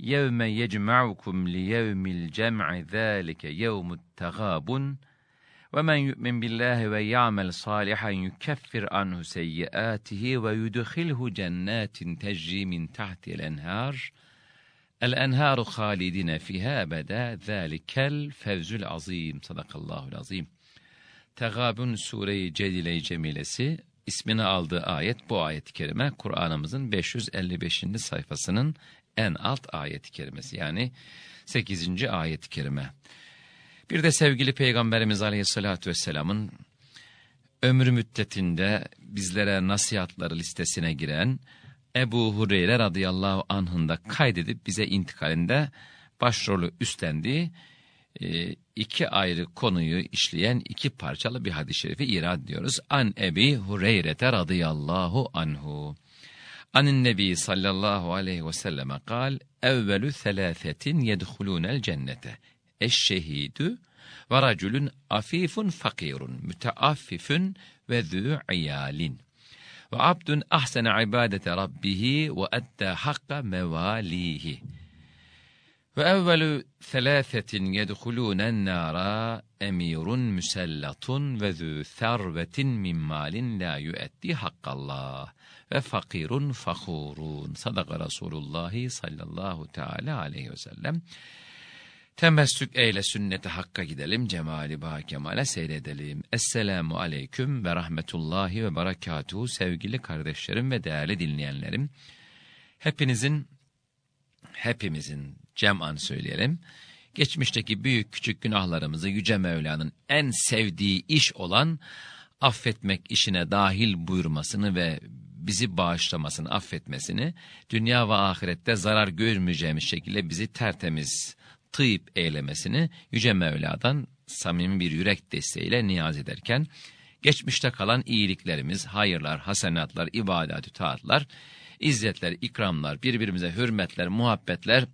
يَوْمَ يَجْمَعُكُمْ لِيَوْمِ الْجَمْعِ ذَٰلِكَ يَوْمُ التَّغَابُنِ وَمَنْ يُؤْمِنْ بِاللّٰهِ وَيَعْمَلْ صَالِحًا يُكَفِّرْ عَنْهُ سَيِّئَاتِهِ وَيُدْخِلْهُ جَنَّاتٍ تَجْرِي مِنْ تَحْتِهَا الْأَنْهَارُ الْأَنْهَارُ خَالِدِينَ فِيهَا أَبَدًا ذَٰلِكَ الْفَوْزُ الْعَظِيمُ Sadakallahul azim. Tegabun Sure-i Celile-i Cemilesi ismini aldığı ayet bu ayet-i kerime Kur'an'ımızın 555. sayfasının en alt ayet-i kerimesi yani 8. ayet-i kerime. Bir de sevgili Peygamberimiz Aleyhisselatü Vesselam'ın ömrü müddetinde bizlere nasihatları listesine giren Ebu Hureyre radıyallahu anh'ın da kaydedip bize intikalinde başrolü üstlendiği e, iki ayrı konuyu işleyen iki parçalı bir hadis-i şerifi irad diyoruz. An Ebi Hureyre radıyallahu anhu. عن النبي صلى الله عليه وسلم قال أول ثلاثة يدخلون الجنة الشهيد ورجل عفيف فقير متعفف وذو عيال. وعبد أحسن عبادة ربه وأدى حق مواليه. وأول ثلاثة يدخلون النار أمير مسلط وذو ثروة من مال لا يؤدي حق الله. Ve fakirun fakhurun. Sadaka Resulullah sallallahu teala aleyhi ve sellem. Temessük eyle sünnete hakka gidelim, cemali ba kemale seyredelim. Esselamu aleyküm ve rahmetullahi ve berekatuhu sevgili kardeşlerim ve değerli dinleyenlerim. Hepinizin, hepimizin cem'an söyleyelim. Geçmişteki büyük küçük günahlarımızı Yüce Mevla'nın en sevdiği iş olan affetmek işine dahil buyurmasını ve bizi bağışlamasını, affetmesini, dünya ve ahirette zarar görmeyeceğimiz şekilde bizi tertemiz, tıyıp eylemesini Yüce Mevla'dan samimi bir yürek desteğiyle niyaz ederken, geçmişte kalan iyiliklerimiz, hayırlar, hasenatlar, ibadet taatlar, izzetler, ikramlar, birbirimize hürmetler, muhabbetler,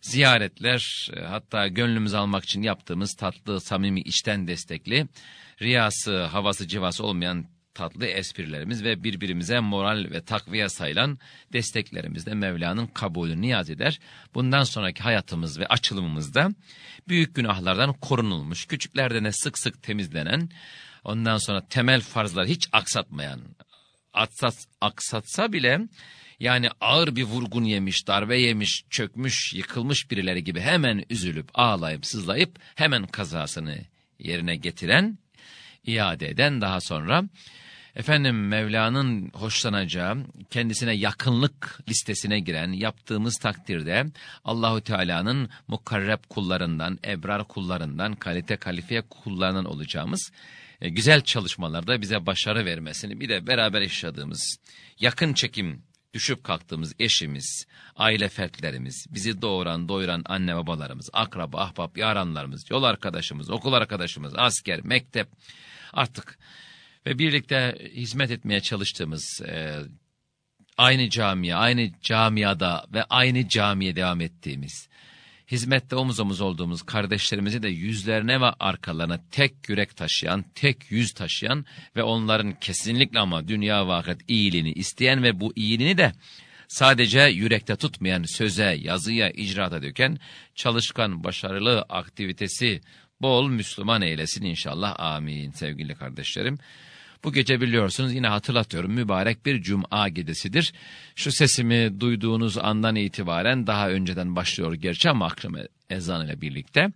ziyaretler, hatta gönlümüz almak için yaptığımız tatlı, samimi, içten destekli, riyası, havası, civası olmayan tatlı esprilerimiz ve birbirimize moral ve takviye sayılan desteklerimizde Mevla'nın kabulü niyaz eder. Bundan sonraki hayatımız ve açılımımızda büyük günahlardan korunulmuş, küçüklerden de sık sık temizlenen, ondan sonra temel farzları hiç aksatmayan, aksat, aksatsa bile yani ağır bir vurgun yemiş, darbe yemiş, çökmüş, yıkılmış birileri gibi hemen üzülüp, ağlayıp, sızlayıp hemen kazasını yerine getiren, iade eden daha sonra efendim Mevla'nın hoşlanacağı, kendisine yakınlık listesine giren yaptığımız takdirde Allahu Teala'nın mukarreb kullarından, ebrar kullarından, kalite kalifiye kullarından olacağımız e, güzel çalışmalarda bize başarı vermesini, bir de beraber yaşadığımız yakın çekim düşüp kalktığımız eşimiz, aile fertlerimiz, bizi doğuran, doyuran anne babalarımız, akraba, ahbap, yaranlarımız, yol arkadaşımız, okul arkadaşımız, asker, mektep artık ve birlikte hizmet etmeye çalıştığımız e, aynı camiye, aynı camiada ve aynı camiye devam ettiğimiz, hizmette omuz omuz olduğumuz kardeşlerimizi de yüzlerine ve arkalarına tek yürek taşıyan, tek yüz taşıyan ve onların kesinlikle ama dünya ve iyiliğini isteyen ve bu iyiliğini de sadece yürekte tutmayan söze, yazıya, icraata döken çalışkan, başarılı aktivitesi bol Müslüman eylesin inşallah. Amin sevgili kardeşlerim. Bu gece biliyorsunuz yine hatırlatıyorum mübarek bir cuma gecesidir. Şu sesimi duyduğunuz andan itibaren daha önceden başlıyor gerçi ama akşam ezan ile birlikte.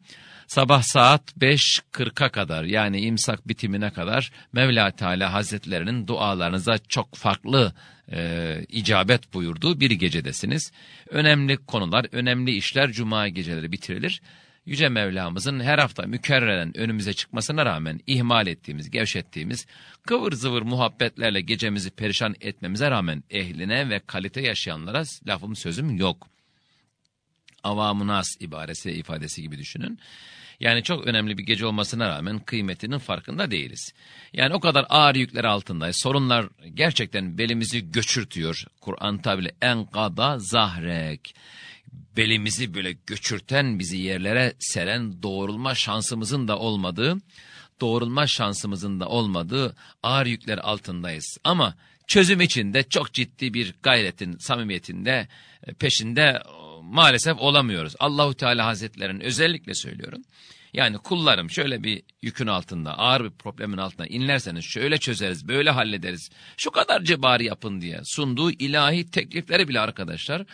Sabah saat 5.40'a kadar yani imsak bitimine kadar Mevla Teala Hazretlerinin dualarınıza çok farklı e, icabet buyurduğu bir gecedesiniz. Önemli konular, önemli işler cuma geceleri bitirilir. Yüce Mevlamızın her hafta mükerreren önümüze çıkmasına rağmen ihmal ettiğimiz, gevşettiğimiz, kıvır zıvır muhabbetlerle gecemizi perişan etmemize rağmen ehline ve kalite yaşayanlara lafım sözüm yok. Avamunas ibaresi ifadesi gibi düşünün. Yani çok önemli bir gece olmasına rağmen kıymetinin farkında değiliz. Yani o kadar ağır yükler altındayız. Sorunlar gerçekten belimizi göçürtüyor. Kur'an tabiri enkada zahrek. Belimizi böyle göçürten bizi yerlere seren doğrulma şansımızın da olmadığı, doğrulma şansımızın da olmadığı ağır yükler altındayız. Ama çözüm için de çok ciddi bir gayretin, samimiyetinde peşinde maalesef olamıyoruz. Allahu Teala Hazretlerinin özellikle söylüyorum. Yani kullarım şöyle bir yükün altında, ağır bir problemin altında inlerseniz şöyle çözeriz, böyle hallederiz. Şu kadar cebari yapın diye sunduğu ilahi teklifleri bile arkadaşlar.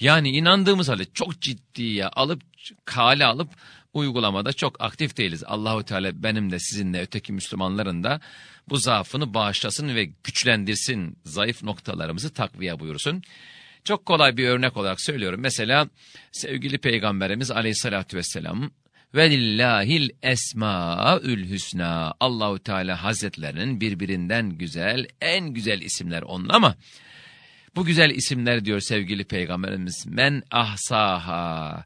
Yani inandığımız halde çok ciddiye alıp, kale alıp uygulamada çok aktif değiliz. Allahu Teala benim de sizin de öteki Müslümanların da bu zaafını bağışlasın ve güçlendirsin. Zayıf noktalarımızı takviye buyursun. Çok kolay bir örnek olarak söylüyorum. Mesela sevgili Peygamberimiz aleyhissalatü vesselam ve lillahil esmaül hüsna. Allahu Teala Hazretlerinin birbirinden güzel, en güzel isimler onun ama bu güzel isimler diyor sevgili peygamberimiz men ahsaha.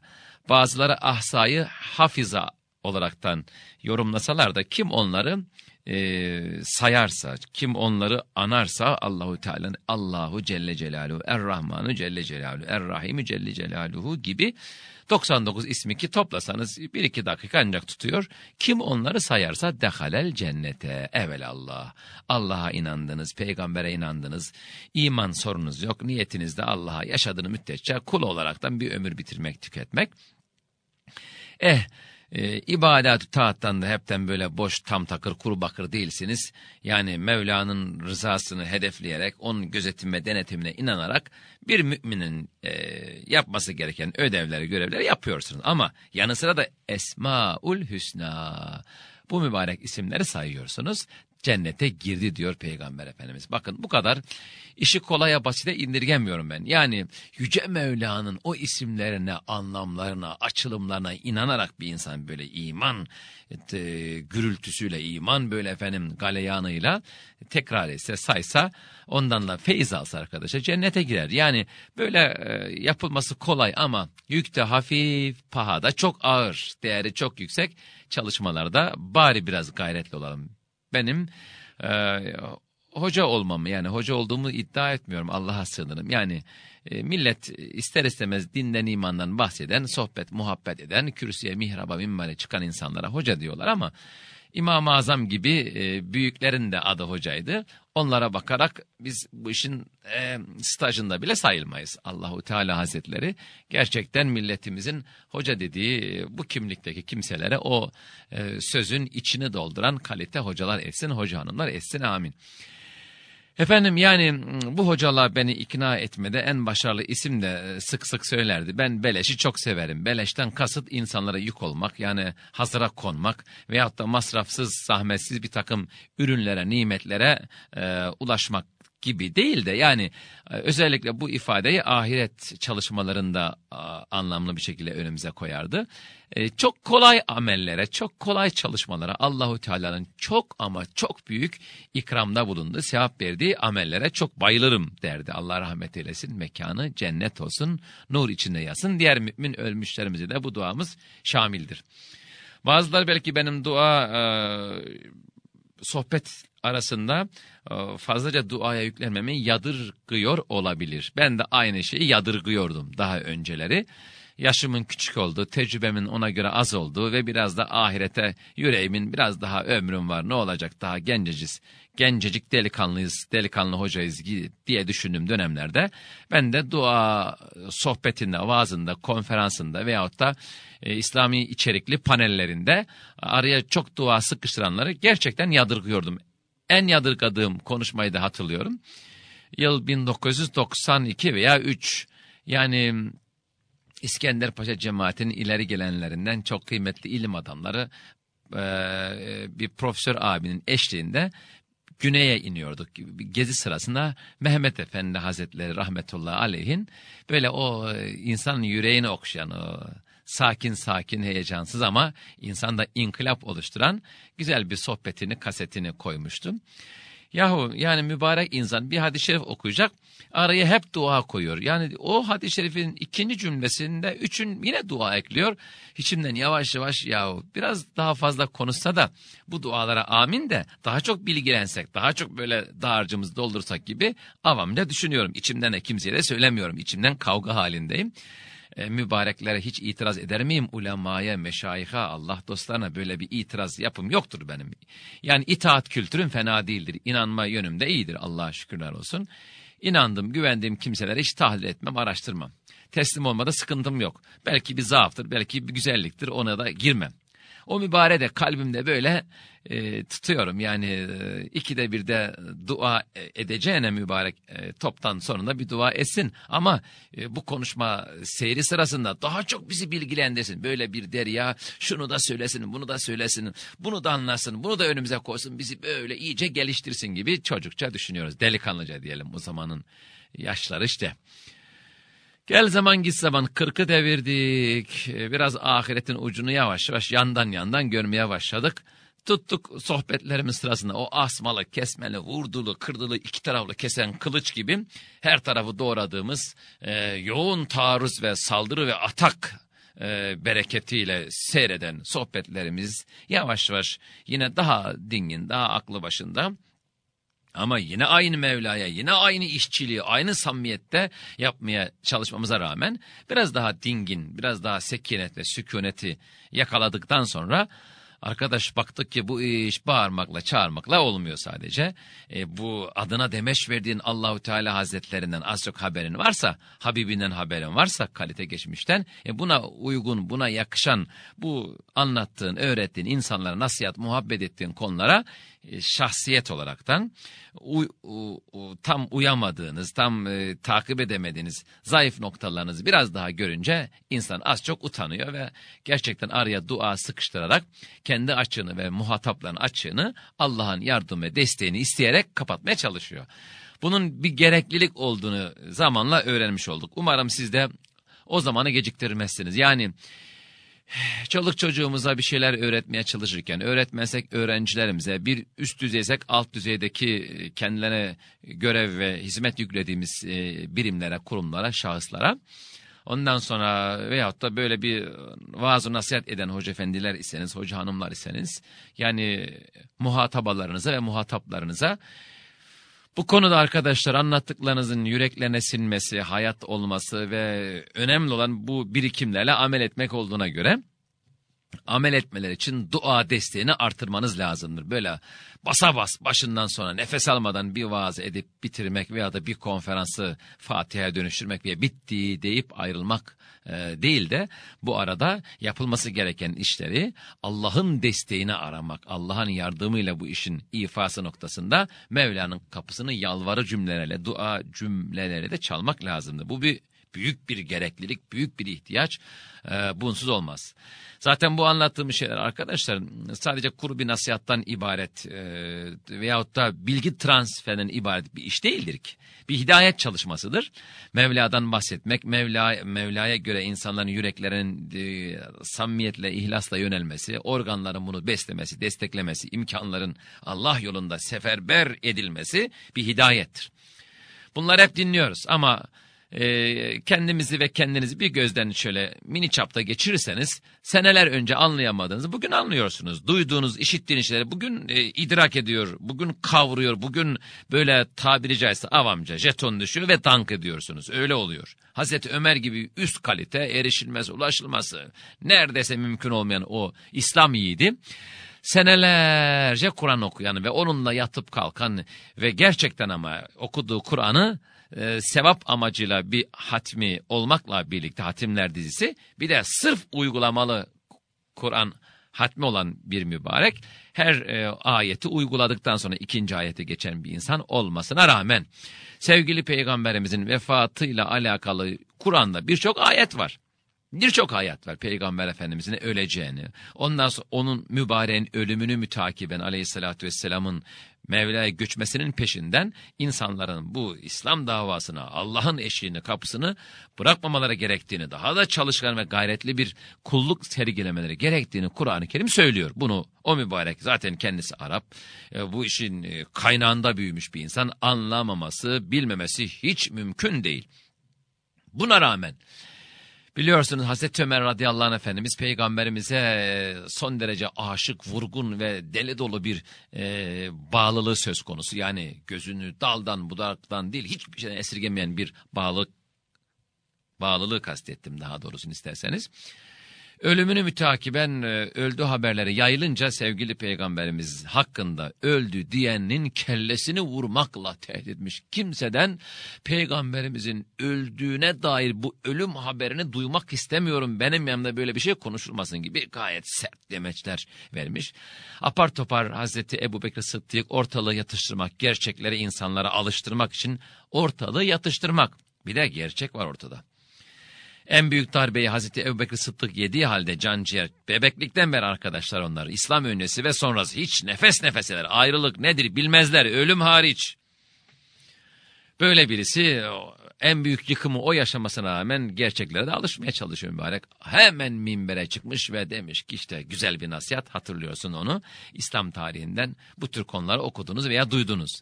Bazıları ahsayı hafiza olaraktan yorumlasalar da kim onları e, sayarsa, kim onları anarsa Allahu Teala'nın Allahu Celle Celaluhu, Er-Rahmanu Celle Celaluhu, Er-Rahimu Celle Celaluhu gibi 99 ismi ki toplasanız bir iki dakika ancak tutuyor. Kim onları sayarsa dehalel cennete. Evelallah. Allah'a inandınız, peygambere inandınız. İman sorunuz yok. Niyetinizde Allah'a yaşadığını müddetçe kul olaraktan bir ömür bitirmek, tüketmek. Eh e, ibadet taattan da hepten böyle boş tam takır kuru bakır değilsiniz. Yani Mevla'nın rızasını hedefleyerek onun gözetim ve denetimine inanarak bir müminin e, yapması gereken ödevleri görevleri yapıyorsunuz. Ama yanı sıra da Esmaül Hüsna bu mübarek isimleri sayıyorsunuz cennete girdi diyor Peygamber Efendimiz. Bakın bu kadar işi kolaya basite indirgemiyorum ben. Yani Yüce Mevla'nın o isimlerine, anlamlarına, açılımlarına inanarak bir insan böyle iman e, gürültüsüyle, iman böyle efendim galeyanıyla tekrar etse saysa ondan da feyiz alsa arkadaşa cennete girer. Yani böyle e, yapılması kolay ama yük de hafif, paha da çok ağır, değeri çok yüksek çalışmalarda bari biraz gayretli olalım benim e, hoca olmamı yani hoca olduğumu iddia etmiyorum Allah'a sığınırım. Yani e, millet ister istemez dinden imandan bahseden, sohbet, muhabbet eden, kürsüye, mihraba, minbere çıkan insanlara hoca diyorlar ama İmam-ı Azam gibi e, büyüklerin de adı hocaydı. Onlara bakarak biz bu işin e, stajında bile sayılmayız. Allahu Teala Hazretleri gerçekten milletimizin hoca dediği e, bu kimlikteki kimselere o e, sözün içini dolduran kalite hocalar etsin, hoca hanımlar etsin amin. Efendim yani bu hocalar beni ikna etmede en başarılı isim de e, sık sık söylerdi. Ben beleşi çok severim. Beleşten kasıt insanlara yük olmak yani hazıra konmak veyahut da masrafsız, zahmetsiz bir takım ürünlere, nimetlere e, ulaşmak gibi değil de yani e, özellikle bu ifadeyi ahiret çalışmalarında anlamlı bir şekilde önümüze koyardı. E, çok kolay amellere, çok kolay çalışmalara Allahu Teala'nın çok ama çok büyük ikramda bulundu. Sevap verdiği amellere çok bayılırım derdi. Allah rahmet eylesin. Mekanı cennet olsun, nur içinde yasın. Diğer mümin ölmüşlerimize de bu duamız şamildir. Bazıları belki benim dua e, sohbet arasında e, fazlaca duaya yüklenmemi yadırgıyor olabilir. Ben de aynı şeyi yadırgıyordum daha önceleri. Yaşımın küçük olduğu, tecrübemin ona göre az olduğu ve biraz da ahirete yüreğimin biraz daha ömrüm var ne olacak daha genceciz, gencecik delikanlıyız, delikanlı hocayız diye düşündüğüm dönemlerde ben de dua sohbetinde, vaazında, konferansında veyahut da e, İslami içerikli panellerinde araya çok dua sıkıştıranları gerçekten yadırgıyordum en yadırgadığım konuşmayı da hatırlıyorum. Yıl 1992 veya 3 yani İskender Paşa cemaatinin ileri gelenlerinden çok kıymetli ilim adamları bir profesör abinin eşliğinde güneye iniyorduk. Gezi sırasında Mehmet Efendi Hazretleri rahmetullahi aleyhin böyle o insanın yüreğini okşayan o sakin sakin heyecansız ama insanda inkılap oluşturan güzel bir sohbetini kasetini koymuştum. Yahu yani mübarek insan bir hadis-i şerif okuyacak araya hep dua koyuyor. Yani o hadis-i şerifin ikinci cümlesinde üçün yine dua ekliyor. İçimden yavaş yavaş yahu biraz daha fazla konuşsa da bu dualara amin de daha çok bilgilensek, daha çok böyle dağarcığımızı doldursak gibi avamca düşünüyorum. İçimden de kimseye de söylemiyorum. İçimden kavga halindeyim e, mübareklere hiç itiraz eder miyim? Ulemaya, meşayiha, Allah dostlarına böyle bir itiraz yapım yoktur benim. Yani itaat kültürüm fena değildir. İnanma yönümde iyidir Allah'a şükürler olsun. İnandım, güvendiğim kimselere hiç tahlil etmem, araştırmam. Teslim olmada sıkıntım yok. Belki bir zaaftır, belki bir güzelliktir, ona da girmem. O mübare de kalbimde böyle e, tutuyorum. Yani e, ikide bir de dua edeceğine mübarek e, toptan sonunda bir dua etsin. Ama e, bu konuşma seyri sırasında daha çok bizi bilgilendirsin. Böyle bir derya şunu da söylesin, bunu da söylesin, bunu da anlasın, bunu da önümüze koysun, bizi böyle iyice geliştirsin gibi çocukça düşünüyoruz. Delikanlıca diyelim bu zamanın yaşları işte. Gel zaman git zaman kırkı devirdik. Biraz ahiretin ucunu yavaş yavaş yandan yandan görmeye başladık. Tuttuk sohbetlerimiz sırasında o asmalı, kesmeli, vurdulu, kırdılı, iki taraflı kesen kılıç gibi her tarafı doğradığımız e, yoğun taarruz ve saldırı ve atak e, bereketiyle seyreden sohbetlerimiz yavaş yavaş yine daha dingin, daha aklı başında ama yine aynı Mevla'ya, yine aynı işçiliği, aynı samimiyette yapmaya çalışmamıza rağmen biraz daha dingin, biraz daha sekinet ve sükuneti yakaladıktan sonra Arkadaş baktık ki bu iş bağırmakla çağırmakla olmuyor sadece. E, bu adına demeç verdiğin Allahu Teala Hazretlerinden az çok haberin varsa, Habibinden haberin varsa kalite geçmişten e, buna uygun, buna yakışan bu anlattığın, öğrettiğin insanlara nasihat, muhabbet ettiğin konulara şahsiyet olaraktan u, u, u, tam uyamadığınız, tam e, takip edemediğiniz zayıf noktalarınızı biraz daha görünce insan az çok utanıyor ve gerçekten araya dua sıkıştırarak kendi açığını ve muhatapların açığını Allah'ın yardım ve desteğini isteyerek kapatmaya çalışıyor. Bunun bir gereklilik olduğunu zamanla öğrenmiş olduk. Umarım siz de o zamanı geciktirmezsiniz. Yani çoluk çocuğumuza bir şeyler öğretmeye çalışırken, öğretmezsek öğrencilerimize, bir üst düzeysek alt düzeydeki kendilerine görev ve hizmet yüklediğimiz e, birimlere, kurumlara, şahıslara, ondan sonra veyahut da böyle bir vaaz nasihat eden hoca efendiler iseniz, hoca hanımlar iseniz, yani muhatabalarınıza ve muhataplarınıza, bu konuda arkadaşlar anlattıklarınızın yüreklerine sinmesi, hayat olması ve önemli olan bu birikimlerle amel etmek olduğuna göre amel etmeleri için dua desteğini artırmanız lazımdır. Böyle basa bas başından sonra nefes almadan bir vaaz edip bitirmek veya da bir konferansı Fatiha'ya dönüştürmek veya bitti deyip ayrılmak değil de bu arada yapılması gereken işleri Allah'ın desteğini aramak, Allah'ın yardımıyla bu işin ifası noktasında Mevla'nın kapısını yalvarı cümlelerle, dua cümlelerle de çalmak lazımdır. Bu bir büyük bir gereklilik, büyük bir ihtiyaç e, bunsuz olmaz. Zaten bu anlattığım şeyler arkadaşlar sadece kuru bir nasihattan ibaret e, veyahut da bilgi transferinden ibaret bir iş değildir ki. Bir hidayet çalışmasıdır. Mevla'dan bahsetmek, Mevla, Mevla'ya göre insanların yüreklerinin e, samimiyetle, ihlasla yönelmesi, organların bunu beslemesi, desteklemesi, imkanların Allah yolunda seferber edilmesi bir hidayettir. Bunları hep dinliyoruz ama e, kendimizi ve kendinizi bir gözden şöyle mini çapta geçirirseniz seneler önce anlayamadığınızı bugün anlıyorsunuz. Duyduğunuz, işittiğiniz şeyleri bugün e, idrak ediyor, bugün kavruyor, bugün böyle tabiri caizse avamca jeton düşüyor ve dank ediyorsunuz. Öyle oluyor. Hazreti Ömer gibi üst kalite, erişilmez, ulaşılması neredeyse mümkün olmayan o İslam yiğidi senelerce Kur'an okuyan ve onunla yatıp kalkan ve gerçekten ama okuduğu Kur'an'ı e, sevap amacıyla bir hatmi olmakla birlikte hatimler dizisi bir de sırf uygulamalı Kur'an hatmi olan bir mübarek her e, ayeti uyguladıktan sonra ikinci ayete geçen bir insan olmasına rağmen sevgili peygamberimizin vefatıyla alakalı Kur'an'da birçok ayet var. Birçok ayet var Peygamber Efendimizin öleceğini, ondan sonra onun mübareğin ölümünü mütakiben aleyhissalatü vesselamın Mevla'ya göçmesinin peşinden insanların bu İslam davasına, Allah'ın eşiğini, kapısını bırakmamaları gerektiğini, daha da çalışkan ve gayretli bir kulluk sergilemeleri gerektiğini Kur'an-ı Kerim söylüyor. Bunu o mübarek zaten kendisi Arap, e, bu işin e, kaynağında büyümüş bir insan anlamaması, bilmemesi hiç mümkün değil. Buna rağmen Biliyorsunuz Hazreti Ömer radıyallahu anh Efendimiz peygamberimize e, son derece aşık, vurgun ve deli dolu bir e, bağlılığı söz konusu. Yani gözünü daldan budaktan değil hiçbir şeyden esirgemeyen bir bağlılık, bağlılığı kastettim daha doğrusunu isterseniz. Ölümünü mütakiben e, öldü haberleri yayılınca sevgili peygamberimiz hakkında öldü diyenin kellesini vurmakla tehdit etmiş. Kimseden peygamberimizin öldüğüne dair bu ölüm haberini duymak istemiyorum. Benim yanımda böyle bir şey konuşulmasın gibi gayet sert demeçler vermiş. Apar topar Hazreti Ebu Bekir Sıddık ortalığı yatıştırmak, gerçekleri insanlara alıştırmak için ortalığı yatıştırmak. Bir de gerçek var ortada. En büyük darbeyi Hazreti Ebubekir Sıddık yediği halde can ciğer, bebeklikten beri arkadaşlar onlar, İslam öncesi ve sonrası hiç nefes nefeseler, ayrılık nedir bilmezler, ölüm hariç. Böyle birisi en büyük yıkımı o yaşamasına rağmen gerçeklere de alışmaya çalışıyor mübarek. Hemen minbere çıkmış ve demiş ki işte güzel bir nasihat hatırlıyorsun onu. İslam tarihinden bu tür konuları okudunuz veya duydunuz.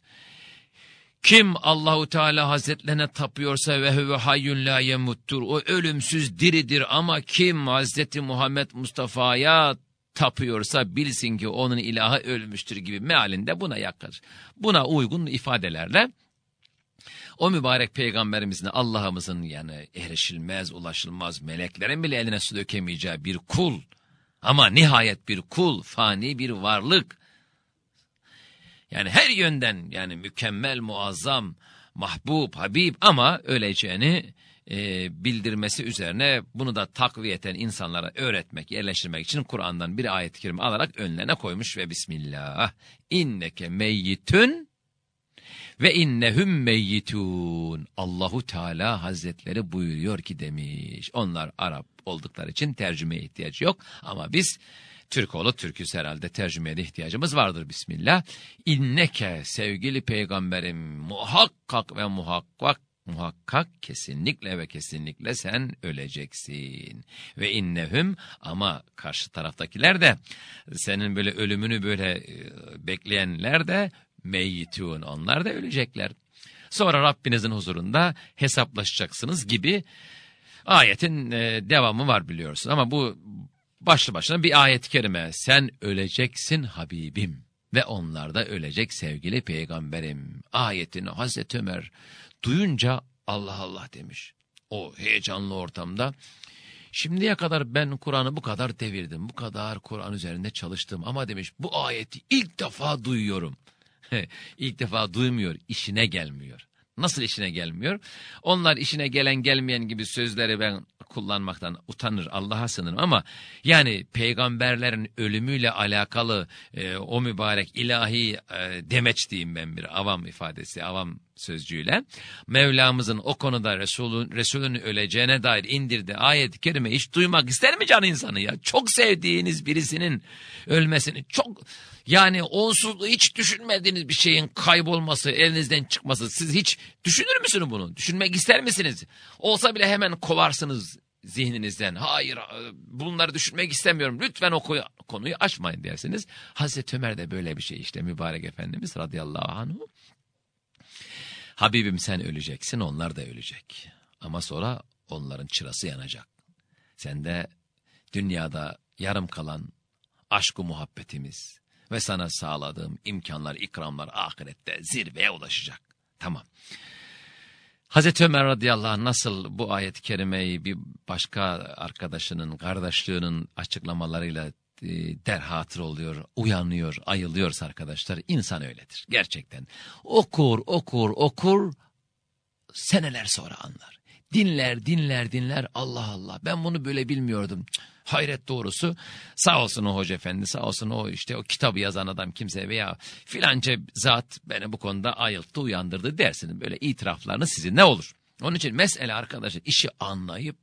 Kim Allahu Teala Hazretlerine tapıyorsa ve huve hayyun la yemuttur. O ölümsüz diridir ama kim Hazreti Muhammed Mustafa'ya tapıyorsa bilsin ki onun ilahı ölmüştür gibi mealinde buna yakar. Buna uygun ifadelerle o mübarek peygamberimizin Allah'ımızın yani erişilmez, ulaşılmaz, meleklerin bile eline su dökemeyeceği bir kul. Ama nihayet bir kul, fani bir varlık. Yani her yönden yani mükemmel, muazzam, mahbub, habib ama öleceğini e, bildirmesi üzerine bunu da takviyeten insanlara öğretmek, yerleştirmek için Kur'an'dan bir ayet-i kerime alarak önlerine koymuş ve Bismillah. İnneke meyyitün ve innehum meyyitun. Allahu Teala Hazretleri buyuruyor ki demiş. Onlar Arap oldukları için tercümeye ihtiyaç yok ama biz Türk oğlu Türküz herhalde tercümeye de ihtiyacımız vardır Bismillah. İnneke sevgili peygamberim muhakkak ve muhakkak muhakkak kesinlikle ve kesinlikle sen öleceksin. Ve innehum ama karşı taraftakiler de senin böyle ölümünü böyle e, bekleyenler de meyyitun onlar da ölecekler. Sonra Rabbinizin huzurunda hesaplaşacaksınız gibi ayetin e, devamı var biliyorsun. Ama bu başlı başına bir ayet-i kerime. Sen öleceksin Habibim ve onlar da ölecek sevgili peygamberim. Ayetini Hazreti Ömer duyunca Allah Allah demiş. O heyecanlı ortamda. Şimdiye kadar ben Kur'an'ı bu kadar devirdim, bu kadar Kur'an üzerinde çalıştım ama demiş bu ayeti ilk defa duyuyorum. ilk defa duymuyor, işine gelmiyor. Nasıl işine gelmiyor? Onlar işine gelen gelmeyen gibi sözleri ben kullanmaktan utanır, Allah'a sınırım ama yani peygamberlerin ölümüyle alakalı e, o mübarek ilahi e, demeç diyeyim ben bir avam ifadesi, avam sözcüğüyle Mevlamızın o konuda Resulün, Resulün öleceğine dair indirdiği ayet-i kerime hiç duymak ister mi can insanı ya? Çok sevdiğiniz birisinin ölmesini çok yani onsuz hiç düşünmediğiniz bir şeyin kaybolması, elinizden çıkması siz hiç düşünür müsünüz bunu? Düşünmek ister misiniz? Olsa bile hemen kovarsınız zihninizden. Hayır bunları düşünmek istemiyorum. Lütfen o konuyu açmayın dersiniz. Hazreti Ömer de böyle bir şey işte mübarek efendimiz radıyallahu anhu. Habibim sen öleceksin onlar da ölecek. Ama sonra onların çırası yanacak. Sen de dünyada yarım kalan aşkı muhabbetimiz ve sana sağladığım imkanlar, ikramlar ahirette zirveye ulaşacak. Tamam. Hazreti Ömer radıyallahu anh nasıl bu ayet-i kerimeyi bir başka arkadaşının, kardeşliğinin açıklamalarıyla derhatır oluyor, uyanıyor, ayılıyor arkadaşlar. İnsan öyledir gerçekten. Okur, okur, okur, seneler sonra anlar. Dinler, dinler, dinler. Allah Allah ben bunu böyle bilmiyordum. Hayret doğrusu sağ olsun o hoca efendi sağ olsun o işte o kitabı yazan adam kimse veya filanca zat beni bu konuda ayılttı uyandırdı dersiniz. Böyle itiraflarını sizin ne olur? Onun için mesele arkadaşlar işi anlayıp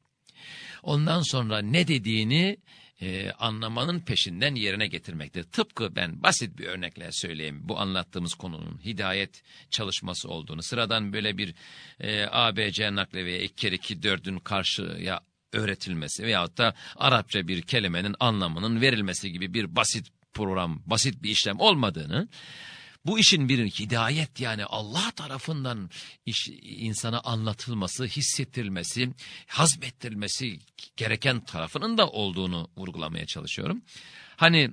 ondan sonra ne dediğini e, anlamanın peşinden yerine getirmektir. Tıpkı ben basit bir örnekle söyleyeyim bu anlattığımız konunun hidayet çalışması olduğunu. Sıradan böyle bir e, ABC nakle veya 2 kere 2 4'ün karşıya öğretilmesi veyahut da Arapça bir kelimenin anlamının verilmesi gibi bir basit program, basit bir işlem olmadığını bu işin bir hidayet yani Allah tarafından iş, insana anlatılması, hissettirilmesi, hazmettirilmesi gereken tarafının da olduğunu vurgulamaya çalışıyorum. Hani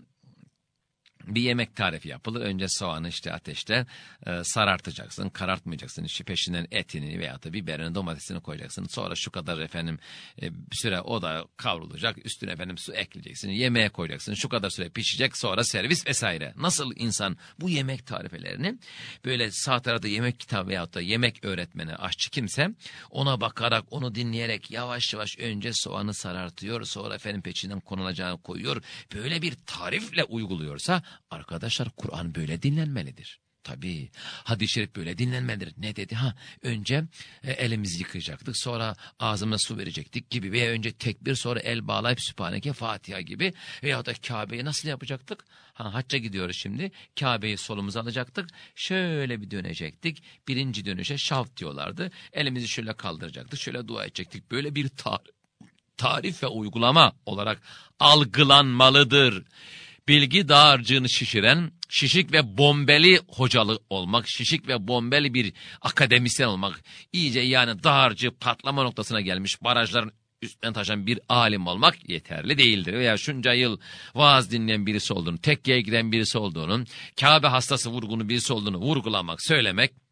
bir yemek tarifi yapılır. Önce soğanı işte ateşte e, sarartacaksın, karartmayacaksın. İşte peşinden etini veya da biberini, domatesini koyacaksın. Sonra şu kadar efendim e, süre o da kavrulacak. Üstüne efendim su ekleyeceksin. Yemeğe koyacaksın. Şu kadar süre pişecek. Sonra servis vesaire. Nasıl insan bu yemek tarifelerini böyle sağ tarafta yemek kitabı veya da yemek öğretmeni, aşçı kimse ona bakarak, onu dinleyerek yavaş yavaş önce soğanı sarartıyor. Sonra efendim peşinden konulacağını koyuyor. Böyle bir tarifle uyguluyorsa Arkadaşlar Kur'an böyle dinlenmelidir. Tabii hadis-i şerif böyle dinlenmelidir. Ne dedi? Ha önce e, elimizi yıkayacaktık sonra ağzımıza su verecektik gibi veya önce tekbir sonra el bağlayıp Sübhaneke Fatiha gibi veya da Kabe'yi nasıl yapacaktık? Ha hacca gidiyoruz şimdi. Kabe'yi solumuza alacaktık. Şöyle bir dönecektik. Birinci dönüşe şaft diyorlardı. Elimizi şöyle kaldıracaktık. Şöyle dua edecektik. Böyle bir tar tarif ve uygulama olarak algılanmalıdır bilgi dağarcığını şişiren, şişik ve bombeli hocalı olmak, şişik ve bombeli bir akademisyen olmak, iyice yani dağarcı patlama noktasına gelmiş barajların üstten taşan bir alim olmak yeterli değildir. Veya şunca yıl vaaz dinleyen birisi olduğunu, tekkeye giden birisi olduğunu, Kabe hastası vurgunu birisi olduğunu vurgulamak, söylemek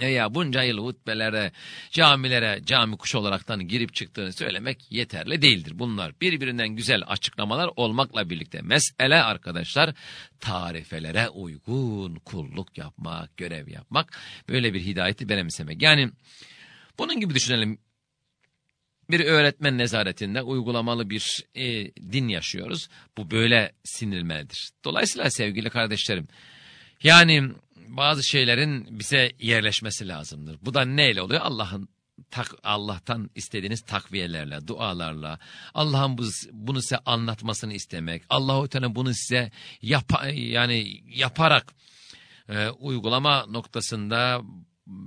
e ya bunca yıl hutbelere, camilere, cami kuşu olaraktan girip çıktığını söylemek yeterli değildir. Bunlar birbirinden güzel açıklamalar olmakla birlikte mesele arkadaşlar tarifelere uygun kulluk yapmak, görev yapmak, böyle bir hidayeti benimsemek. Yani bunun gibi düşünelim bir öğretmen nezaretinde uygulamalı bir e, din yaşıyoruz. Bu böyle sinilmelidir. Dolayısıyla sevgili kardeşlerim yani bazı şeylerin bize yerleşmesi lazımdır. Bu da neyle oluyor? Allah'ın tak, Allah'tan istediğiniz takviyelerle, dualarla, Allah'ın bu, bunu size anlatmasını istemek, Allahu Teala bunu size yap, yani yaparak e, uygulama noktasında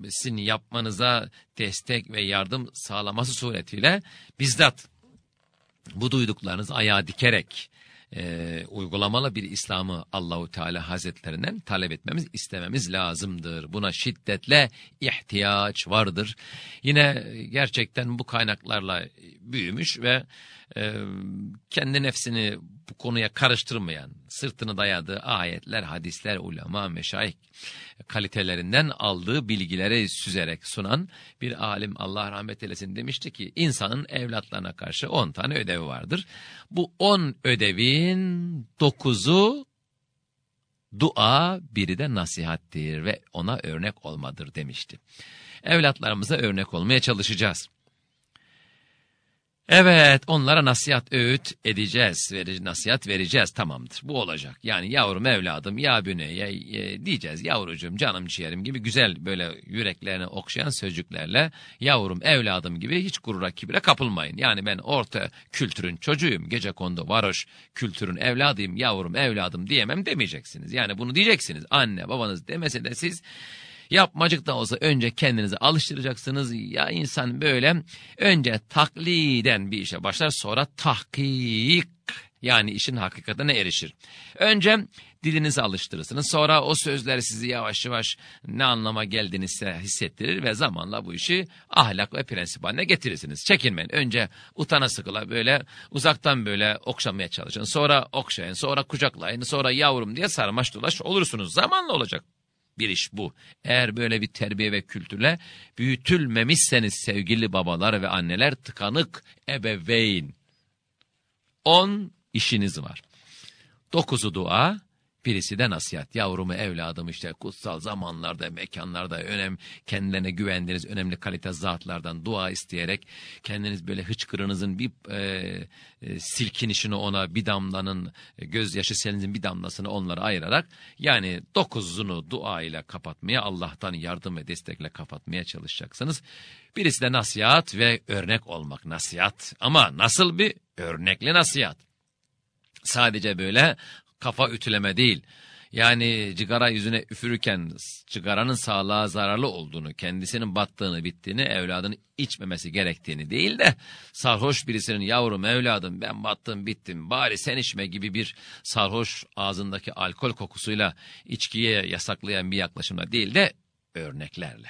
sizin yapmanıza destek ve yardım sağlaması suretiyle bizzat bu duyduklarınızı ayağa dikerek e, uygulamalı bir İslam'ı Allahu Teala Hazretlerinden talep etmemiz, istememiz lazımdır. Buna şiddetle ihtiyaç vardır. Yine gerçekten bu kaynaklarla büyümüş ve e, kendi nefsini bu konuya karıştırmayan, sırtını dayadığı ayetler, hadisler, ulema, meşayih kalitelerinden aldığı bilgileri süzerek sunan bir alim Allah rahmet eylesin demişti ki insanın evlatlarına karşı on tane ödevi vardır. Bu on ödevin dokuzu dua, biri de nasihattir ve ona örnek olmadır demişti. Evlatlarımıza örnek olmaya çalışacağız. Evet onlara nasihat öğüt edeceğiz, veri, nasihat vereceğiz tamamdır bu olacak. Yani yavrum evladım ya büneye e, diyeceğiz yavrucuğum canım ciğerim gibi güzel böyle yüreklerini okşayan sözcüklerle yavrum evladım gibi hiç gurura kibire kapılmayın. Yani ben orta kültürün çocuğuyum gece kondu varoş kültürün evladıyım yavrum evladım diyemem demeyeceksiniz. Yani bunu diyeceksiniz anne babanız demese de siz Yapmacık da olsa önce kendinizi alıştıracaksınız. Ya insan böyle önce takliden bir işe başlar sonra tahkik yani işin hakikatine erişir. Önce dilinizi alıştırırsınız. Sonra o sözler sizi yavaş yavaş ne anlama geldiğini hissettirir ve zamanla bu işi ahlak ve prensip haline getirirsiniz. Çekinmeyin. Önce utana sıkıla böyle uzaktan böyle okşamaya çalışın. Sonra okşayın, sonra kucaklayın, sonra yavrum diye sarmaş dolaş olursunuz. Zamanla olacak bir iş bu. Eğer böyle bir terbiye ve kültürle büyütülmemişseniz sevgili babalar ve anneler tıkanık ebeveyn. On işiniz var. Dokuzu dua, Birisi de nasihat. Yavrumu, evladım işte kutsal zamanlarda, mekanlarda önem, kendilerine güvendiğiniz önemli kalite zatlardan dua isteyerek kendiniz böyle hıçkırınızın bir e, e, silkinişini ona bir damlanın e, gözyaşı selinizin bir damlasını onlara ayırarak yani dokuzunu dua ile kapatmaya Allah'tan yardım ve destekle kapatmaya çalışacaksınız. Birisi de nasihat ve örnek olmak nasihat ama nasıl bir örnekli nasihat. Sadece böyle kafa ütüleme değil. Yani cigara yüzüne üfürürken cigaranın sağlığa zararlı olduğunu, kendisinin battığını, bittiğini, evladını içmemesi gerektiğini değil de sarhoş birisinin yavrum evladım ben battım bittim bari sen içme gibi bir sarhoş ağzındaki alkol kokusuyla içkiye yasaklayan bir yaklaşımla değil de örneklerle.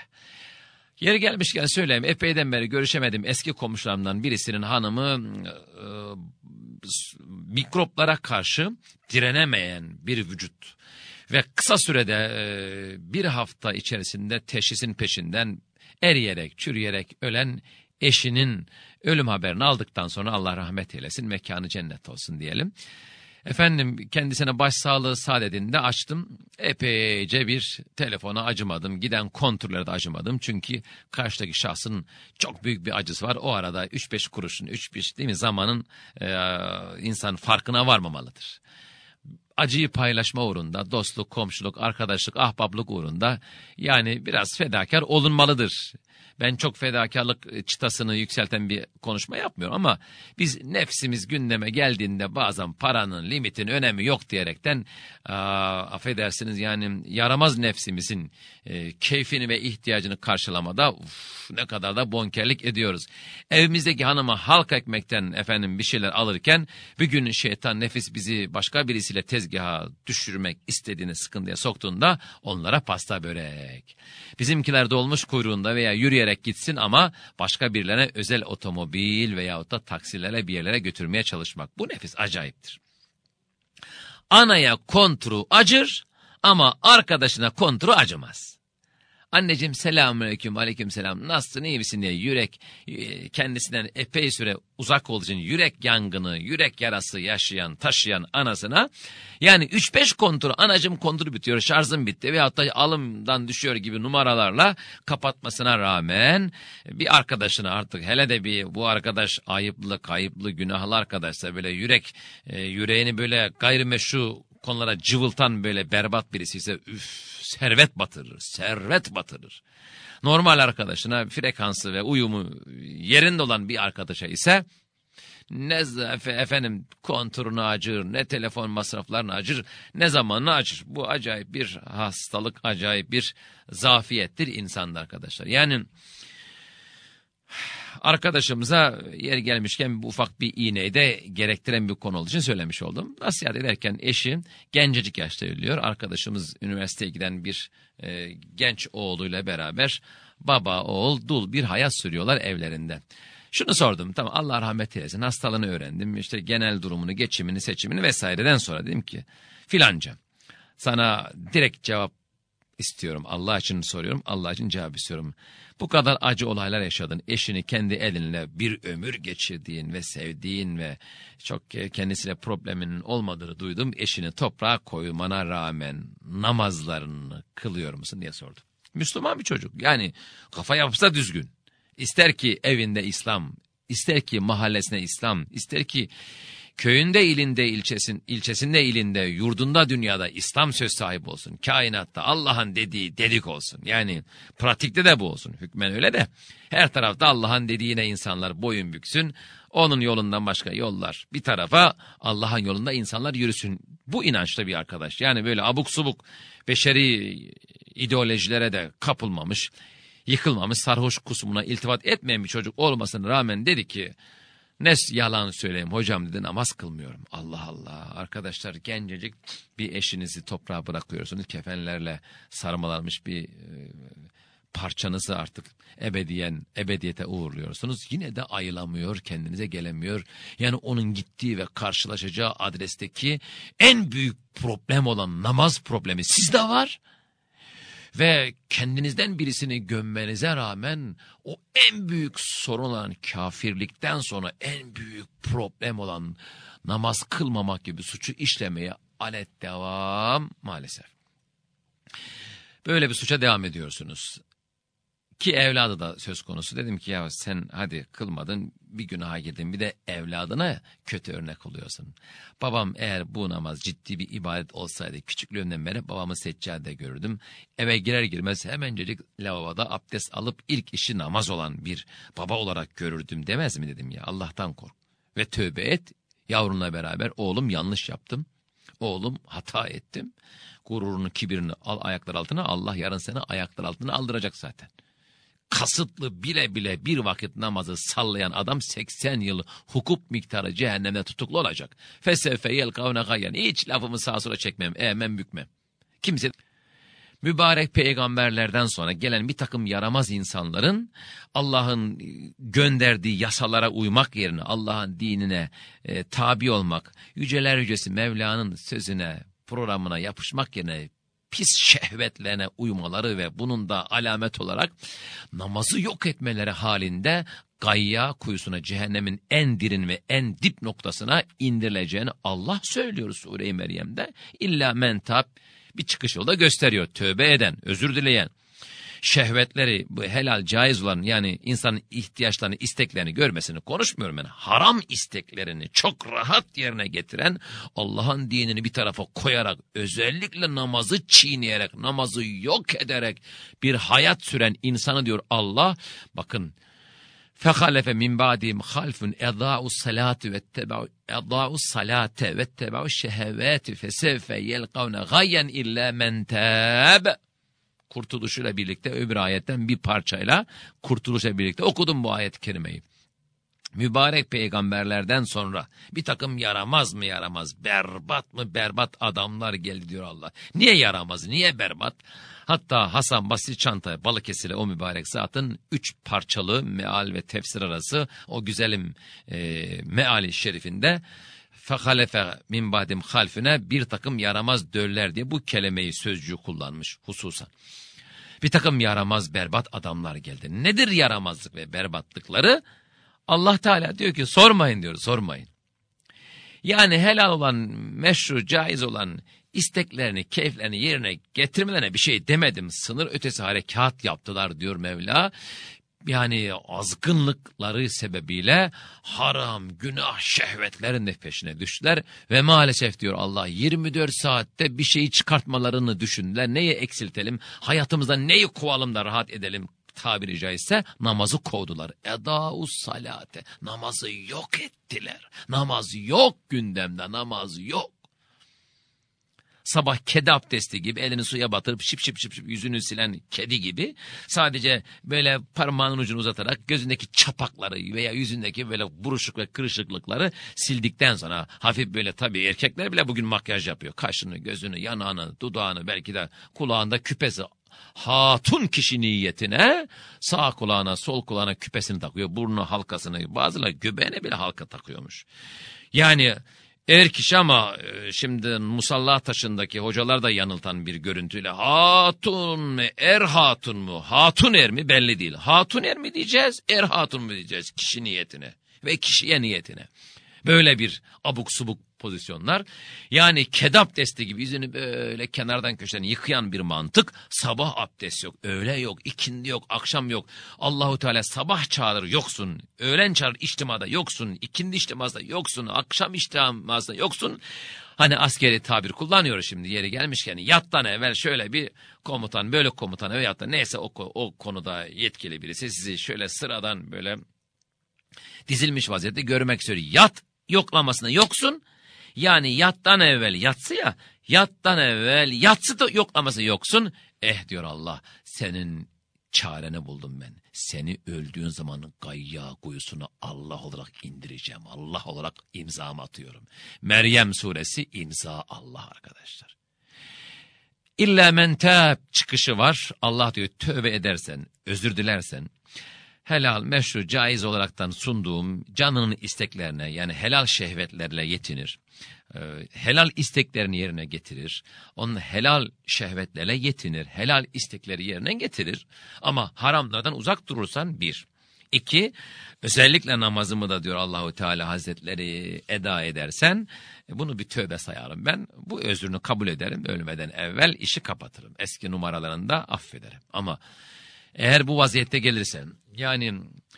Yeri gelmişken söyleyeyim epeyden beri görüşemedim eski komşularımdan birisinin hanımı e, mikroplara karşı direnemeyen bir vücut. Ve kısa sürede e, bir hafta içerisinde teşhisin peşinden eriyerek, çürüyerek ölen eşinin ölüm haberini aldıktan sonra Allah rahmet eylesin, mekanı cennet olsun diyelim. Efendim kendisine başsağlığı saadetinde açtım. Epeyce bir telefona acımadım. Giden kontrollere de acımadım. Çünkü karşıdaki şahsın çok büyük bir acısı var. O arada 3-5 kuruşun, 3-5 değil mi zamanın e, insan farkına varmamalıdır acıyı paylaşma uğrunda, dostluk, komşuluk, arkadaşlık, ahbaplık uğrunda yani biraz fedakar olunmalıdır. Ben çok fedakarlık e, çıtasını yükselten bir konuşma yapmıyorum ama biz nefsimiz gündeme geldiğinde bazen paranın, limitin önemi yok diyerekten aa, affedersiniz yani yaramaz nefsimizin e, keyfini ve ihtiyacını karşılamada uf, ne kadar da bonkerlik ediyoruz. Evimizdeki hanıma halk ekmekten efendim bir şeyler alırken bir gün şeytan nefis bizi başka birisiyle tezgaha düşürmek istediğini sıkıntıya soktuğunda onlara pasta börek. Bizimkiler dolmuş kuyruğunda veya yürüyerek gitsin ama başka birilerine özel otomobil veyahut da taksilerle bir yerlere götürmeye çalışmak. Bu nefis acayiptir. Anaya kontru acır ama arkadaşına kontru acımaz. Anneciğim selamünaleyküm aleyküm selam nasılsın iyi misin diye yürek e, kendisinden epey süre uzak olduğu için yürek yangını, yürek yarası yaşayan, taşıyan anasına yani 3-5 kontur anacım kontur bitiyor şarjım bitti veyahut da alımdan düşüyor gibi numaralarla kapatmasına rağmen bir arkadaşına artık hele de bir bu arkadaş ayıplı, kayıplı, günahlı arkadaşsa böyle yürek e, yüreğini böyle gayrimeşru konulara cıvıltan böyle berbat birisi ise üf servet batırır, servet batırır. Normal arkadaşına frekansı ve uyumu yerinde olan bir arkadaşa ise ne efendim konturunu acır, ne telefon masraflarını acır, ne zamanını acır. Bu acayip bir hastalık, acayip bir zafiyettir insanda arkadaşlar. Yani arkadaşımıza yer gelmişken bu ufak bir iğneyi de gerektiren bir konu olduğu için söylemiş oldum. Nasihat ederken eşi gencecik yaşta ölüyor. Arkadaşımız üniversiteye giden bir e, genç oğluyla beraber baba, oğul, dul bir hayat sürüyorlar evlerinde. Şunu sordum tamam Allah rahmet eylesin hastalığını öğrendim işte genel durumunu geçimini seçimini vesaireden sonra dedim ki filanca sana direkt cevap istiyorum Allah için soruyorum Allah için cevap istiyorum. Bu kadar acı olaylar yaşadın. Eşini kendi elinle bir ömür geçirdiğin ve sevdiğin ve çok kendisiyle probleminin olmadığını duydum. Eşini toprağa koymana rağmen namazlarını kılıyor musun diye sordum. Müslüman bir çocuk. Yani kafa yapısı düzgün. İster ki evinde İslam, ister ki mahallesine İslam, ister ki köyünde ilinde ilçesin, ilçesinde ilinde yurdunda dünyada İslam söz sahibi olsun. Kainatta Allah'ın dediği dedik olsun. Yani pratikte de bu olsun. Hükmen öyle de her tarafta Allah'ın dediğine insanlar boyun büksün. Onun yolundan başka yollar bir tarafa Allah'ın yolunda insanlar yürüsün. Bu inançta bir arkadaş. Yani böyle abuk subuk beşeri ideolojilere de kapılmamış, yıkılmamış, sarhoş kusumuna iltifat etmeyen bir çocuk olmasına rağmen dedi ki ne yalan söyleyeyim hocam dedi namaz kılmıyorum. Allah Allah arkadaşlar gencecik bir eşinizi toprağa bırakıyorsunuz. Kefenlerle sarmalanmış bir e, parçanızı artık ebediyen ebediyete uğurluyorsunuz. Yine de ayılamıyor kendinize gelemiyor. Yani onun gittiği ve karşılaşacağı adresteki en büyük problem olan namaz problemi sizde var ve kendinizden birisini gömmenize rağmen o en büyük sorun olan kafirlikten sonra en büyük problem olan namaz kılmamak gibi suçu işlemeye alet devam maalesef. Böyle bir suça devam ediyorsunuz. Ki evladı da söz konusu. Dedim ki ya sen hadi kılmadın bir günaha girdin bir de evladına kötü örnek oluyorsun. Babam eğer bu namaz ciddi bir ibadet olsaydı küçüklüğümden beri babamı seccade görürdüm. Eve girer girmez hemencecik lavaboda abdest alıp ilk işi namaz olan bir baba olarak görürdüm demez mi dedim ya Allah'tan kork. Ve tövbe et Yavrunla beraber oğlum yanlış yaptım. Oğlum hata ettim. Gururunu, kibirini al ayaklar altına. Allah yarın seni ayaklar altına aldıracak zaten. Kasıtlı bile bile bir vakit namazı sallayan adam 80 yıl hukuk miktarı cehennemde tutuklu olacak. Fesefe yelkavne gayyen. Hiç lafımı sağa sola çekmem, eğmem bükmem. Kimse mübarek peygamberlerden sonra gelen bir takım yaramaz insanların Allah'ın gönderdiği yasalara uymak yerine Allah'ın dinine e, tabi olmak, yüceler yücesi Mevla'nın sözüne, programına yapışmak yerine pis şehvetlerine uymaları ve bunun da alamet olarak namazı yok etmeleri halinde gayya kuyusuna cehennemin en derin ve en dip noktasına indirileceğini Allah söylüyor Sure-i Meryem'de. İlla mentab bir çıkış yolu da gösteriyor. Tövbe eden, özür dileyen, şehvetleri, bu helal caiz olan yani insanın ihtiyaçlarını, isteklerini görmesini konuşmuyorum ben. Haram isteklerini çok rahat yerine getiren, Allah'ın dinini bir tarafa koyarak, özellikle namazı çiğneyerek, namazı yok ederek bir hayat süren insanı diyor Allah, bakın فَخَلَفَ مِنْ بَعْدِهِمْ خَلْفٌ اَضَاءُ الصَّلَاةِ وَاتَّبَعُوا اَضَاءُ الصَّلَاةَ وَاتَّبَعُوا الشَّهَوَاتِ فَسَوْفَ يَلْقَوْنَ غَيًّا اِلَّا مَنْ تَابَ Kurtuluşuyla birlikte öbür ayetten bir parçayla kurtuluşla birlikte okudum bu ayet-i kerimeyi. Mübarek peygamberlerden sonra bir takım yaramaz mı yaramaz, berbat mı berbat adamlar geldi diyor Allah. Niye yaramaz, niye berbat? Hatta Hasan Basri Çanta Balıkesir'e o mübarek zatın üç parçalı meal ve tefsir arası o güzelim e, meali şerifinde fehalefe min badim halfine bir takım yaramaz döller diye bu kelimeyi sözcüğü kullanmış hususan. Bir takım yaramaz berbat adamlar geldi. Nedir yaramazlık ve berbatlıkları? Allah Teala diyor ki sormayın diyor sormayın. Yani helal olan, meşru, caiz olan isteklerini, keyiflerini yerine getirmelerine bir şey demedim. Sınır ötesi harekat yaptılar diyor Mevla. Yani azgınlıkları sebebiyle haram, günah, şehvetlerin de peşine düştüler. Ve maalesef diyor Allah 24 saatte bir şeyi çıkartmalarını düşündüler. Neyi eksiltelim, hayatımızda neyi kovalım da rahat edelim tabiri caizse namazı kovdular. Eda'us salate. Namazı yok ettiler. Namaz yok gündemde namaz yok. Sabah kedi abdesti gibi elini suya batırıp şıp şıp şıp şıp yüzünü silen kedi gibi sadece böyle parmağının ucunu uzatarak gözündeki çapakları veya yüzündeki böyle buruşuk ve kırışıklıkları sildikten sonra hafif böyle tabii erkekler bile bugün makyaj yapıyor. Kaşını, gözünü, yanağını, dudağını belki de kulağında küpesi hatun kişi niyetine sağ kulağına sol kulağına küpesini takıyor. Burnu halkasını bazıları göbeğine bile halka takıyormuş. Yani er kişi ama e, şimdi musalla taşındaki hocalar da yanıltan bir görüntüyle hatun mu er hatun mu hatun er mi belli değil. Hatun er mi diyeceğiz er hatun mu diyeceğiz kişi niyetine ve kişiye niyetine. Böyle bir abuk subuk pozisyonlar. Yani ked abdesti gibi yüzünü böyle kenardan köşeden yıkayan bir mantık. Sabah abdest yok, öğle yok, ikindi yok, akşam yok. Allahu Teala sabah çağırır yoksun, öğlen çağırır içtimada yoksun, ikindi içtimada yoksun, akşam içtimada yoksun. Hani askeri tabir kullanıyoruz şimdi yeri gelmişken yattan evvel şöyle bir komutan böyle komutan veyahut da neyse o, o konuda yetkili birisi sizi şöyle sıradan böyle dizilmiş vaziyette görmek istiyor. Yat yoklamasına yoksun yani yattan evvel yatsı ya, yattan evvel yatsı da yoklaması yoksun. Eh diyor Allah, senin çareni buldum ben. Seni öldüğün zaman gayya kuyusunu Allah olarak indireceğim. Allah olarak imzamı atıyorum. Meryem suresi imza Allah arkadaşlar. İlla men çıkışı var. Allah diyor tövbe edersen, özür dilersen, helal, meşru, caiz olaraktan sunduğum canının isteklerine yani helal şehvetlerle yetinir. Ee, helal isteklerini yerine getirir. Onun helal şehvetlerle yetinir. Helal istekleri yerine getirir. Ama haramlardan uzak durursan bir. İki, özellikle namazımı da diyor Allahu Teala Hazretleri eda edersen bunu bir tövbe sayarım ben. Bu özrünü kabul ederim ölmeden evvel işi kapatırım. Eski numaralarını da affederim. Ama eğer bu vaziyette gelirsen yani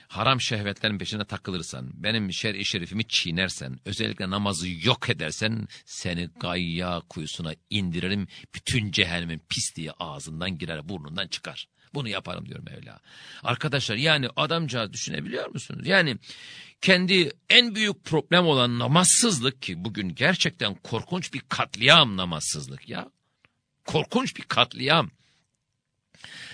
haram şehvetlerin peşine takılırsan, benim şer-i şerifimi çiğnersen, özellikle namazı yok edersen seni gayya kuyusuna indiririm. Bütün cehennemin pisliği ağzından girer, burnundan çıkar. bunu yaparım diyor Mevla. Arkadaşlar yani adamcağız düşünebiliyor musunuz? Yani kendi en büyük problem olan namazsızlık ki bugün gerçekten korkunç bir katliam namazsızlık ya. Korkunç bir katliam.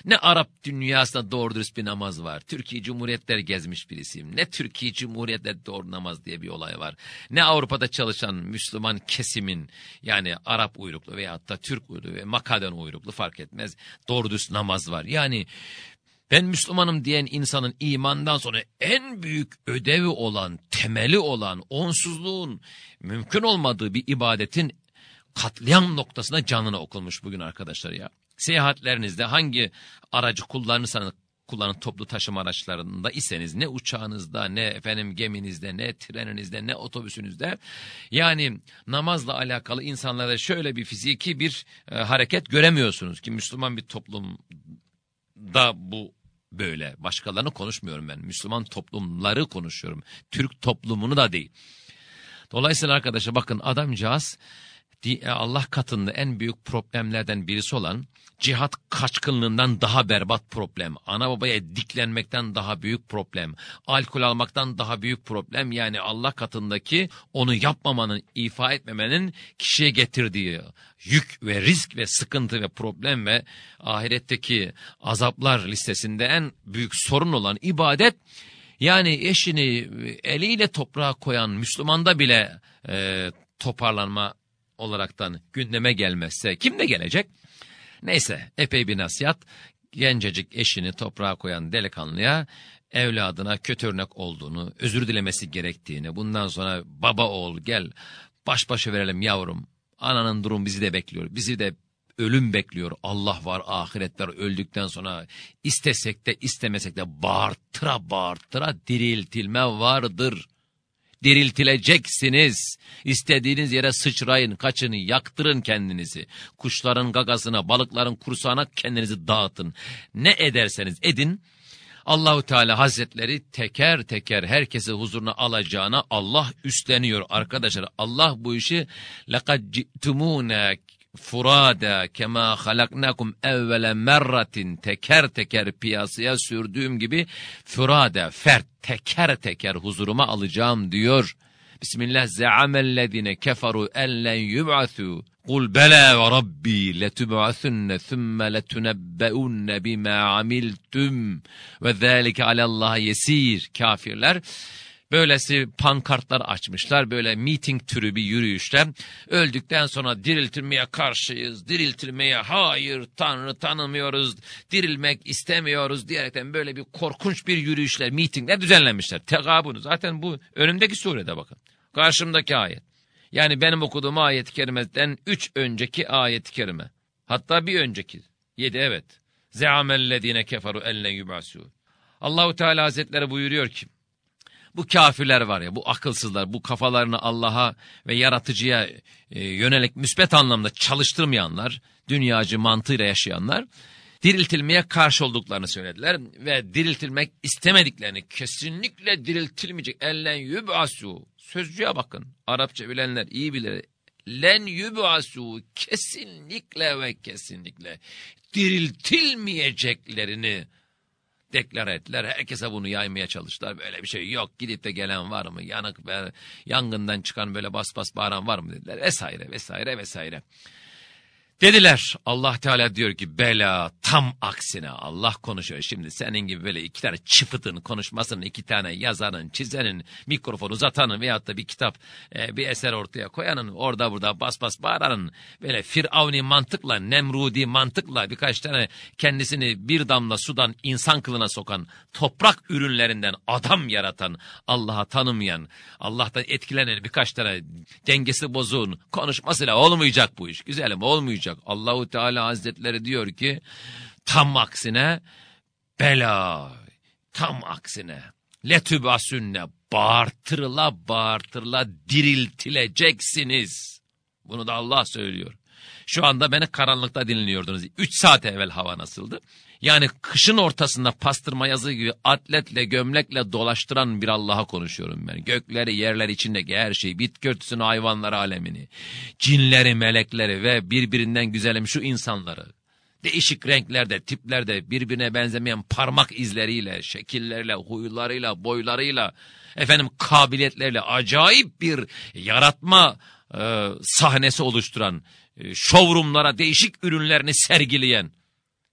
Ne Arap dünyasında doğru dürüst bir namaz var. Türkiye Cumhuriyetler gezmiş birisiyim. Ne Türkiye Cumhuriyetler doğru namaz diye bir olay var. Ne Avrupa'da çalışan Müslüman kesimin yani Arap uyruklu veya da Türk uyruklu ve Makaden uyruklu fark etmez. Doğru dürüst namaz var. Yani ben Müslümanım diyen insanın imandan sonra en büyük ödevi olan, temeli olan, onsuzluğun mümkün olmadığı bir ibadetin katliam noktasına canına okulmuş bugün arkadaşlar ya. Seyahatlerinizde hangi aracı kullanırsanız kullanın toplu taşıma araçlarında iseniz ne uçağınızda ne efendim geminizde ne treninizde ne otobüsünüzde yani namazla alakalı insanlarda şöyle bir fiziki bir e, hareket göremiyorsunuz ki Müslüman bir toplumda bu böyle. Başkalarını konuşmuyorum ben. Müslüman toplumları konuşuyorum. Türk toplumunu da değil. Dolayısıyla arkadaşlar bakın adamcağız Allah katında en büyük problemlerden birisi olan cihat kaçkınlığından daha berbat problem, ana babaya diklenmekten daha büyük problem, alkol almaktan daha büyük problem. Yani Allah katındaki onu yapmamanın, ifa etmemenin kişiye getirdiği yük ve risk ve sıkıntı ve problem ve ahiretteki azaplar listesinde en büyük sorun olan ibadet yani eşini eliyle toprağa koyan Müslümanda bile e, toparlanma olaraktan gündeme gelmezse kim de gelecek? Neyse epey bir nasihat. Gencecik eşini toprağa koyan delikanlıya evladına kötü örnek olduğunu, özür dilemesi gerektiğini, bundan sonra baba oğul gel baş başa verelim yavrum, ananın durum bizi de bekliyor, bizi de ölüm bekliyor, Allah var, ahiret var, öldükten sonra istesek de istemesek de bağırtıra bağırtıra diriltilme vardır diriltileceksiniz. İstediğiniz yere sıçrayın, kaçın, yaktırın kendinizi. Kuşların gagasına, balıkların kursağına kendinizi dağıtın. Ne ederseniz edin. Allahu Teala Hazretleri teker teker herkesi huzuruna alacağına Allah üstleniyor arkadaşlar. Allah bu işi lekad ci'tumuna furada kema halaknakum evvele merratin teker teker piyasaya sürdüğüm gibi furada fert teker teker huzuruma alacağım diyor. Bismillah ze'amellezine keferu ellen yub'athu Kul bela ve rabbi letub'athunne thumme letunebbeunne bima amiltum ve zâlike alallaha yesir. Kafirler Böylesi pankartlar açmışlar. Böyle meeting türü bir yürüyüşte. Öldükten sonra diriltilmeye karşıyız. Diriltilmeye hayır Tanrı tanımıyoruz. Dirilmek istemiyoruz diyerekten böyle bir korkunç bir yürüyüşler, meetingler düzenlenmişler. Tegabunu zaten bu önümdeki surede bakın. Karşımdaki ayet. Yani benim okuduğum ayet-i kerimeden üç önceki ayet-i kerime. Hatta bir önceki. Yedi evet. Zeamellezine keferu ellen yubasu. Allahu Teala Hazretleri buyuruyor ki bu kafirler var ya, bu akılsızlar, bu kafalarını Allah'a ve yaratıcıya e, yönelik müspet anlamda çalıştırmayanlar, dünyacı mantığıyla yaşayanlar, diriltilmeye karşı olduklarını söylediler ve diriltilmek istemediklerini, kesinlikle diriltilmeyecek, ellen yüb'asu, sözcüğe bakın, Arapça bilenler iyi bilir, len yüb'asu, kesinlikle ve kesinlikle diriltilmeyeceklerini deklar ettiler. Herkese bunu yaymaya çalıştılar. Böyle bir şey yok. Gidip de gelen var mı? Yanık yangından çıkan böyle bas bas bağıran var mı dediler. Vesaire vesaire vesaire. Dediler Allah Teala diyor ki bela tam aksine Allah konuşuyor. Şimdi senin gibi böyle iki tane çıfıtın konuşmasının iki tane yazanın çizenin mikrofon uzatanın veyahut da bir kitap e, bir eser ortaya koyanın orada burada bas bas bağıranın böyle firavuni mantıkla nemrudi mantıkla birkaç tane kendisini bir damla sudan insan kılına sokan toprak ürünlerinden adam yaratan Allah'a tanımayan Allah'tan etkilenen birkaç tane dengesi bozuğun konuşmasıyla olmayacak bu iş. Güzelim olmayacak olacak. Allahu Teala Hazretleri diyor ki tam aksine bela tam aksine letübasünne bağırtırla bağırtırla diriltileceksiniz. Bunu da Allah söylüyor. Şu anda beni karanlıkta dinliyordunuz. Üç saat evvel hava nasıldı? Yani kışın ortasında pastırma yazı gibi atletle gömlekle dolaştıran bir Allah'a konuşuyorum ben. Gökleri yerler içindeki her şeyi, bitki örtüsünü hayvanlar alemini, cinleri melekleri ve birbirinden güzelim şu insanları Değişik renklerde, tiplerde birbirine benzemeyen parmak izleriyle, şekilleriyle, huylarıyla, boylarıyla, efendim kabiliyetleriyle acayip bir yaratma e, sahnesi oluşturan, e, showroomlara değişik ürünlerini sergileyen,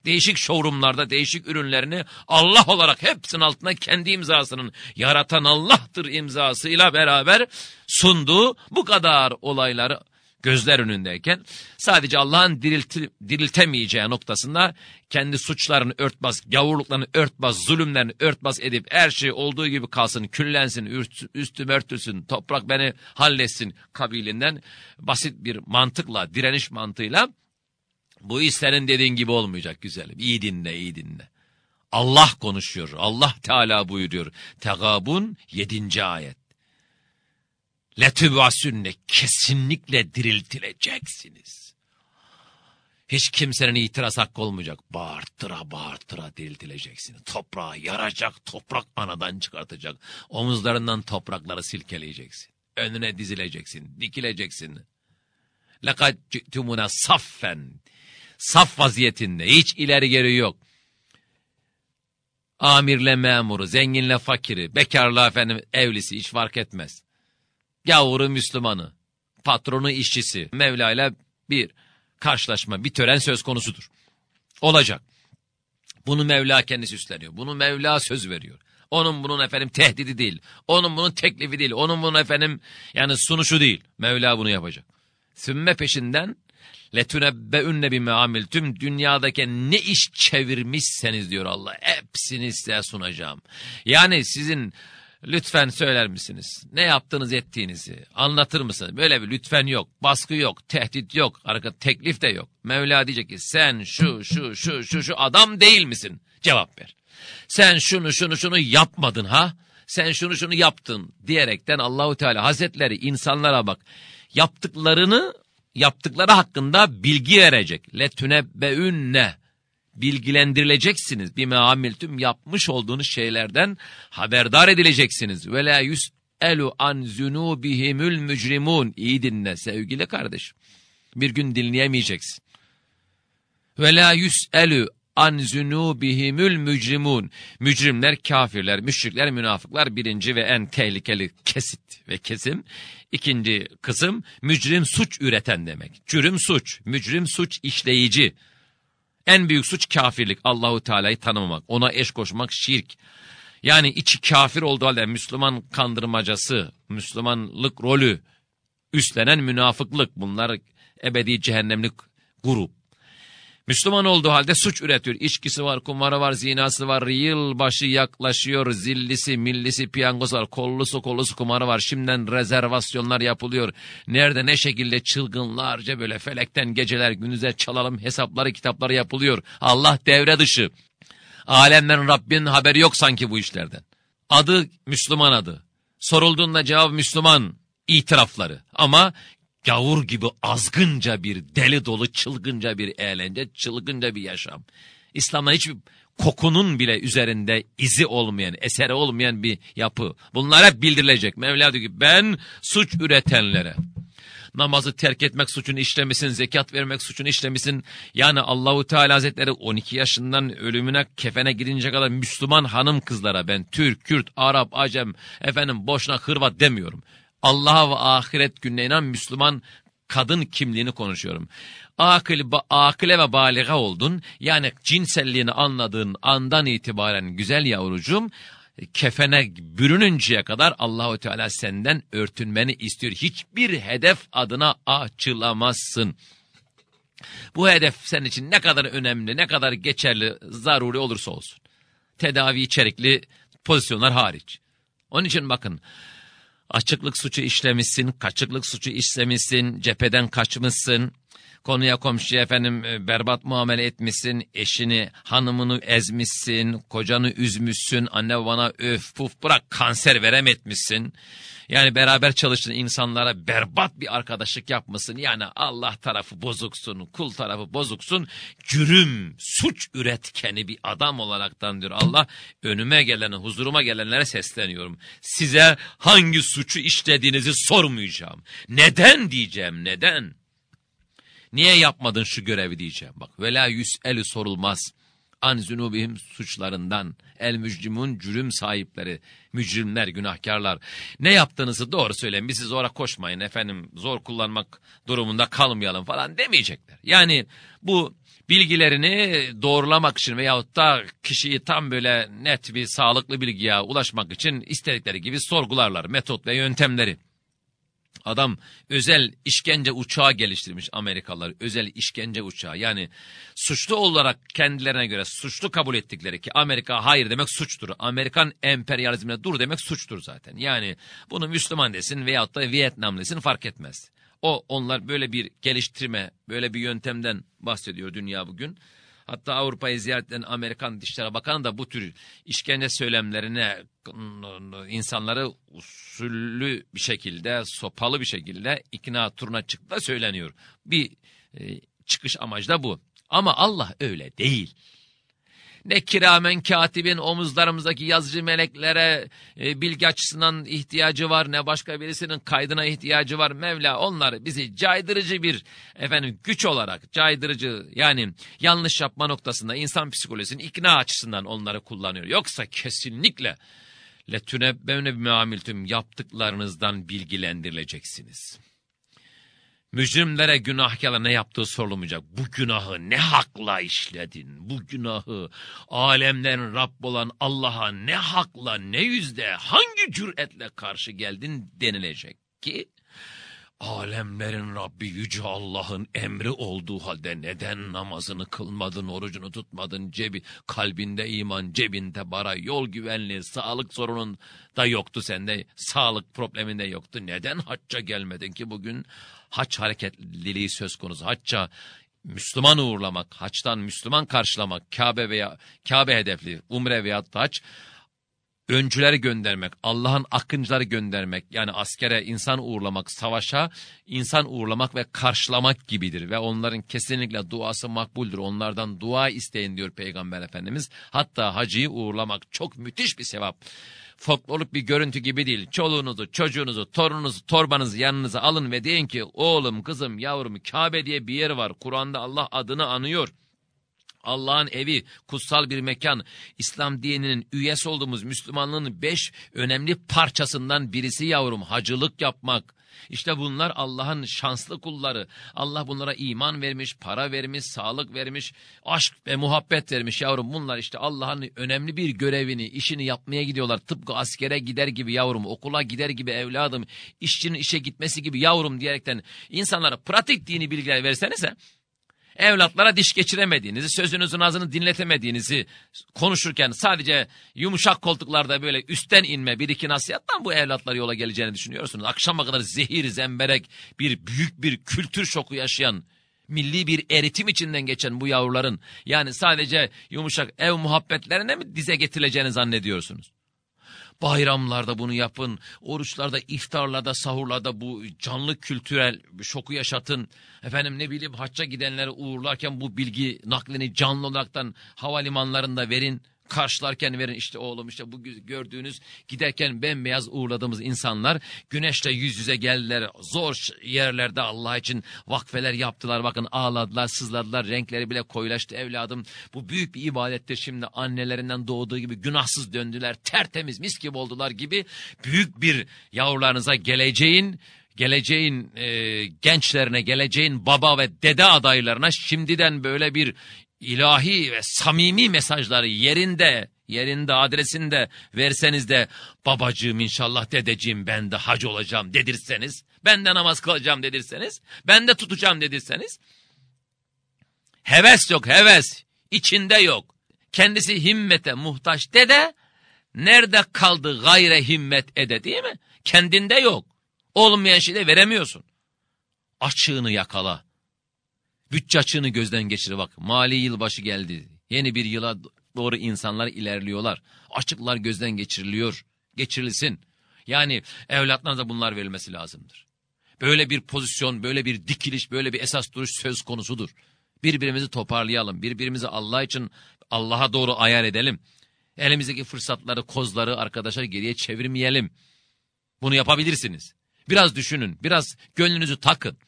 değişik showroomlarda değişik ürünlerini Allah olarak hepsinin altına kendi imzasının yaratan Allah'tır imzasıyla beraber sunduğu bu kadar olayları gözler önündeyken sadece Allah'ın dirilti, diriltemeyeceği noktasında kendi suçlarını örtbas, gavurluklarını örtbas, zulümlerini örtbas edip her şey olduğu gibi kalsın, küllensin, üst, üstüm örtülsün, toprak beni halletsin kabilinden basit bir mantıkla, direniş mantığıyla bu isterin dediğin gibi olmayacak güzelim. İyi dinle, iyi dinle. Allah konuşuyor. Allah Teala buyuruyor. Tegabun 7. ayet. Letübasünne kesinlikle diriltileceksiniz. Hiç kimsenin itiraz hakkı olmayacak. Bağırtıra bağırtıra diriltileceksiniz. Toprağa yaracak, toprak anadan çıkartacak. Omuzlarından toprakları silkeleyeceksin. Önüne dizileceksin, dikileceksin. Lekad cü'tümüne saffen. Saf vaziyetinde, hiç ileri geri yok. Amirle memuru, zenginle fakiri, bekarla efendim evlisi hiç fark etmez. Gavuru Müslümanı, patronu işçisi, Mevla ile bir karşılaşma, bir tören söz konusudur. Olacak. Bunu Mevla kendisi üstleniyor. Bunu Mevla söz veriyor. Onun bunun efendim tehdidi değil. Onun bunun teklifi değil. Onun bunun efendim yani sunuşu değil. Mevla bunu yapacak. Sümme peşinden letunebbeünne bime tüm dünyadaki ne iş çevirmişseniz diyor Allah. Hepsini size sunacağım. Yani sizin Lütfen söyler misiniz? Ne yaptığınız ettiğinizi anlatır mısınız? Böyle bir lütfen yok, baskı yok, tehdit yok, arka teklif de yok. Mevla diyecek ki sen şu şu şu şu şu adam değil misin? Cevap ver. Sen şunu şunu şunu yapmadın ha? Sen şunu şunu yaptın diyerekten Allahu Teala Hazretleri insanlara bak yaptıklarını yaptıkları hakkında bilgi verecek. Letünebbeünne bilgilendirileceksiniz. Bir meamiltüm yapmış olduğunuz şeylerden haberdar edileceksiniz. Ve la yüs'elu an zunubihimul mücrimun. İyi dinle sevgili kardeşim. Bir gün dinleyemeyeceksin. Ve la yüs'elu an zunubihimul mücrimun. Mücrimler, kafirler, müşrikler, münafıklar birinci ve en tehlikeli kesit ve kesim. İkinci kısım mücrim suç üreten demek. Cürüm suç, mücrim suç işleyici. En büyük suç kafirlik. Allahu Teala'yı tanımamak, ona eş koşmak şirk. Yani içi kafir olduğu halde Müslüman kandırmacası, Müslümanlık rolü üstlenen münafıklık bunlar ebedi cehennemlik grup. Müslüman olduğu halde suç üretiyor. İçkisi var, kumarı var, zinası var, yılbaşı yaklaşıyor, zillisi, millisi, piyangosu var, kollusu, kollusu kumarı var. Şimdiden rezervasyonlar yapılıyor. Nerede ne şekilde çılgınlarca böyle felekten geceler gündüze çalalım hesapları, kitapları yapılıyor. Allah devre dışı. Alemlerin Rabbinin haberi yok sanki bu işlerden. Adı Müslüman adı. Sorulduğunda cevap Müslüman itirafları. Ama gavur gibi azgınca bir deli dolu çılgınca bir eğlence, çılgınca bir yaşam. İslam'da hiçbir kokunun bile üzerinde izi olmayan, eseri olmayan bir yapı. Bunlar hep bildirilecek. Mevla diyor ki ben suç üretenlere, namazı terk etmek suçunu işlemişsin, zekat vermek suçunu işlemişsin. Yani Allahu Teala Hazretleri 12 yaşından ölümüne kefene gidince kadar Müslüman hanım kızlara ben Türk, Kürt, Arap, Acem, efendim boşuna Hırvat demiyorum. Allah'a ve ahiret gününe inan Müslüman kadın kimliğini konuşuyorum. Akıl, ba, akile ve baliga oldun. Yani cinselliğini anladığın andan itibaren güzel yavrucuğum kefene bürününceye kadar Allahu Teala senden örtünmeni istiyor. Hiçbir hedef adına açılamazsın. Bu hedef senin için ne kadar önemli, ne kadar geçerli, zaruri olursa olsun. Tedavi içerikli pozisyonlar hariç. Onun için bakın açıklık suçu işlemişsin, kaçıklık suçu işlemişsin, cepheden kaçmışsın, konuya komşuya efendim e, berbat muamele etmişsin, eşini, hanımını ezmişsin, kocanı üzmüşsün, anne babana öf puf bırak kanser verem etmişsin. Yani beraber çalıştığın insanlara berbat bir arkadaşlık yapmasın. Yani Allah tarafı bozuksun, kul tarafı bozuksun. Cürüm, suç üretkeni bir adam olaraktan diyor Allah. Önüme gelene, huzuruma gelenlere sesleniyorum. Size hangi suçu işlediğinizi sormayacağım. Neden diyeceğim, neden? Niye yapmadın şu görevi diyeceğim. Bak vela yüs'elü sorulmaz. An zünubihim suçlarından. El mücrimun cürüm sahipleri. Mücrimler, günahkarlar. Ne yaptığınızı doğru söyleyin. Bizi zora koşmayın efendim. Zor kullanmak durumunda kalmayalım falan demeyecekler. Yani bu bilgilerini doğrulamak için veyahut da kişiyi tam böyle net bir sağlıklı bilgiye ulaşmak için istedikleri gibi sorgularlar metot ve yöntemleri. Adam özel işkence uçağı geliştirmiş Amerikalılar. Özel işkence uçağı. Yani suçlu olarak kendilerine göre suçlu kabul ettikleri ki Amerika hayır demek suçtur. Amerikan emperyalizmine dur demek suçtur zaten. Yani bunu Müslüman desin veyahut da Vietnam desin fark etmez. O onlar böyle bir geliştirme, böyle bir yöntemden bahsediyor dünya bugün. Hatta Avrupa'yı ziyaret eden Amerikan Dışişleri Bakanı da bu tür işkence söylemlerine insanları usullü bir şekilde, sopalı bir şekilde ikna turuna çıktı da söyleniyor. Bir e, çıkış amacı da bu. Ama Allah öyle değil. Ne kiramen katibin omuzlarımızdaki yazıcı meleklere e, bilgi açısından ihtiyacı var ne başka birisinin kaydına ihtiyacı var. Mevla onlar bizi caydırıcı bir efendim güç olarak caydırıcı yani yanlış yapma noktasında insan psikolojisinin ikna açısından onları kullanıyor. Yoksa kesinlikle letünebbevne bimamiltüm yaptıklarınızdan bilgilendirileceksiniz. Mücrimlere günahkarlara ne yaptığı sorulmayacak. Bu günahı ne hakla işledin? Bu günahı alemlerin Rabb olan Allah'a ne hakla, ne yüzde, hangi cüretle karşı geldin denilecek ki alemlerin Rabbi Yüce Allah'ın emri olduğu halde neden namazını kılmadın, orucunu tutmadın, cebi, kalbinde iman, cebinde bara, yol güvenliği, sağlık sorunun da yoktu sende, sağlık probleminde yoktu. Neden hacca gelmedin ki bugün? Haç hareketliliği söz konusu. Hacca Müslüman uğurlamak, haçtan Müslüman karşılamak, Kabe veya Kabe hedefli, umre veya haç öncüleri göndermek, Allah'ın akıncıları göndermek, yani askere insan uğurlamak, savaşa insan uğurlamak ve karşılamak gibidir. Ve onların kesinlikle duası makbuldür. Onlardan dua isteyin diyor Peygamber Efendimiz. Hatta hacıyı uğurlamak çok müthiş bir sevap. Folklorluk bir görüntü gibi değil. Çoluğunuzu, çocuğunuzu, torununuzu, torbanızı yanınıza alın ve deyin ki oğlum, kızım, yavrum Kabe diye bir yer var. Kur'an'da Allah adını anıyor. Allah'ın evi, kutsal bir mekan, İslam dininin üyesi olduğumuz Müslümanlığın beş önemli parçasından birisi yavrum, hacılık yapmak. İşte bunlar Allah'ın şanslı kulları. Allah bunlara iman vermiş, para vermiş, sağlık vermiş, aşk ve muhabbet vermiş yavrum. Bunlar işte Allah'ın önemli bir görevini, işini yapmaya gidiyorlar. Tıpkı askere gider gibi yavrum, okula gider gibi evladım, işçinin işe gitmesi gibi yavrum diyerekten insanlara pratik dini bilgiler versenize evlatlara diş geçiremediğinizi, sözünüzün ağzını dinletemediğinizi konuşurken sadece yumuşak koltuklarda böyle üstten inme bir iki nasihattan bu evlatlar yola geleceğini düşünüyorsunuz. Akşama kadar zehir, zemberek bir büyük bir kültür şoku yaşayan milli bir eritim içinden geçen bu yavruların yani sadece yumuşak ev muhabbetlerine mi dize getirileceğini zannediyorsunuz? Bayramlarda bunu yapın. Oruçlarda, iftarlarda, sahurlarda bu canlı kültürel şoku yaşatın. Efendim ne bileyim hacca gidenleri uğurlarken bu bilgi naklini canlı olaraktan havalimanlarında verin karşılarken verin işte oğlum işte bu gördüğünüz giderken bembeyaz uğurladığımız insanlar güneşle yüz yüze geldiler. Zor yerlerde Allah için vakfeler yaptılar. Bakın ağladılar, sızladılar. Renkleri bile koyulaştı evladım. Bu büyük bir ibadettir şimdi annelerinden doğduğu gibi günahsız döndüler. Tertemiz mis gibi oldular gibi büyük bir yavrularınıza geleceğin geleceğin e, gençlerine, geleceğin baba ve dede adaylarına şimdiden böyle bir ilahi ve samimi mesajları yerinde, yerinde adresinde verseniz de babacığım inşallah dedeciğim ben de hac olacağım dedirseniz, ben de namaz kılacağım dedirseniz, ben de tutacağım dedirseniz, heves yok heves, içinde yok. Kendisi himmete muhtaç dede, nerede kaldı gayre himmet ede değil mi? Kendinde yok. Olmayan şeyi veremiyorsun. Açığını yakala. Bütçe açığını gözden geçir bak. Mali yılbaşı geldi. Yeni bir yıla doğru insanlar ilerliyorlar. Açıklar gözden geçiriliyor. Geçirilsin. Yani evlatlarına bunlar verilmesi lazımdır. Böyle bir pozisyon, böyle bir dikiliş, böyle bir esas duruş söz konusudur. Birbirimizi toparlayalım. Birbirimizi Allah için Allah'a doğru ayar edelim. Elimizdeki fırsatları, kozları arkadaşlar geriye çevirmeyelim. Bunu yapabilirsiniz. Biraz düşünün, biraz gönlünüzü takın.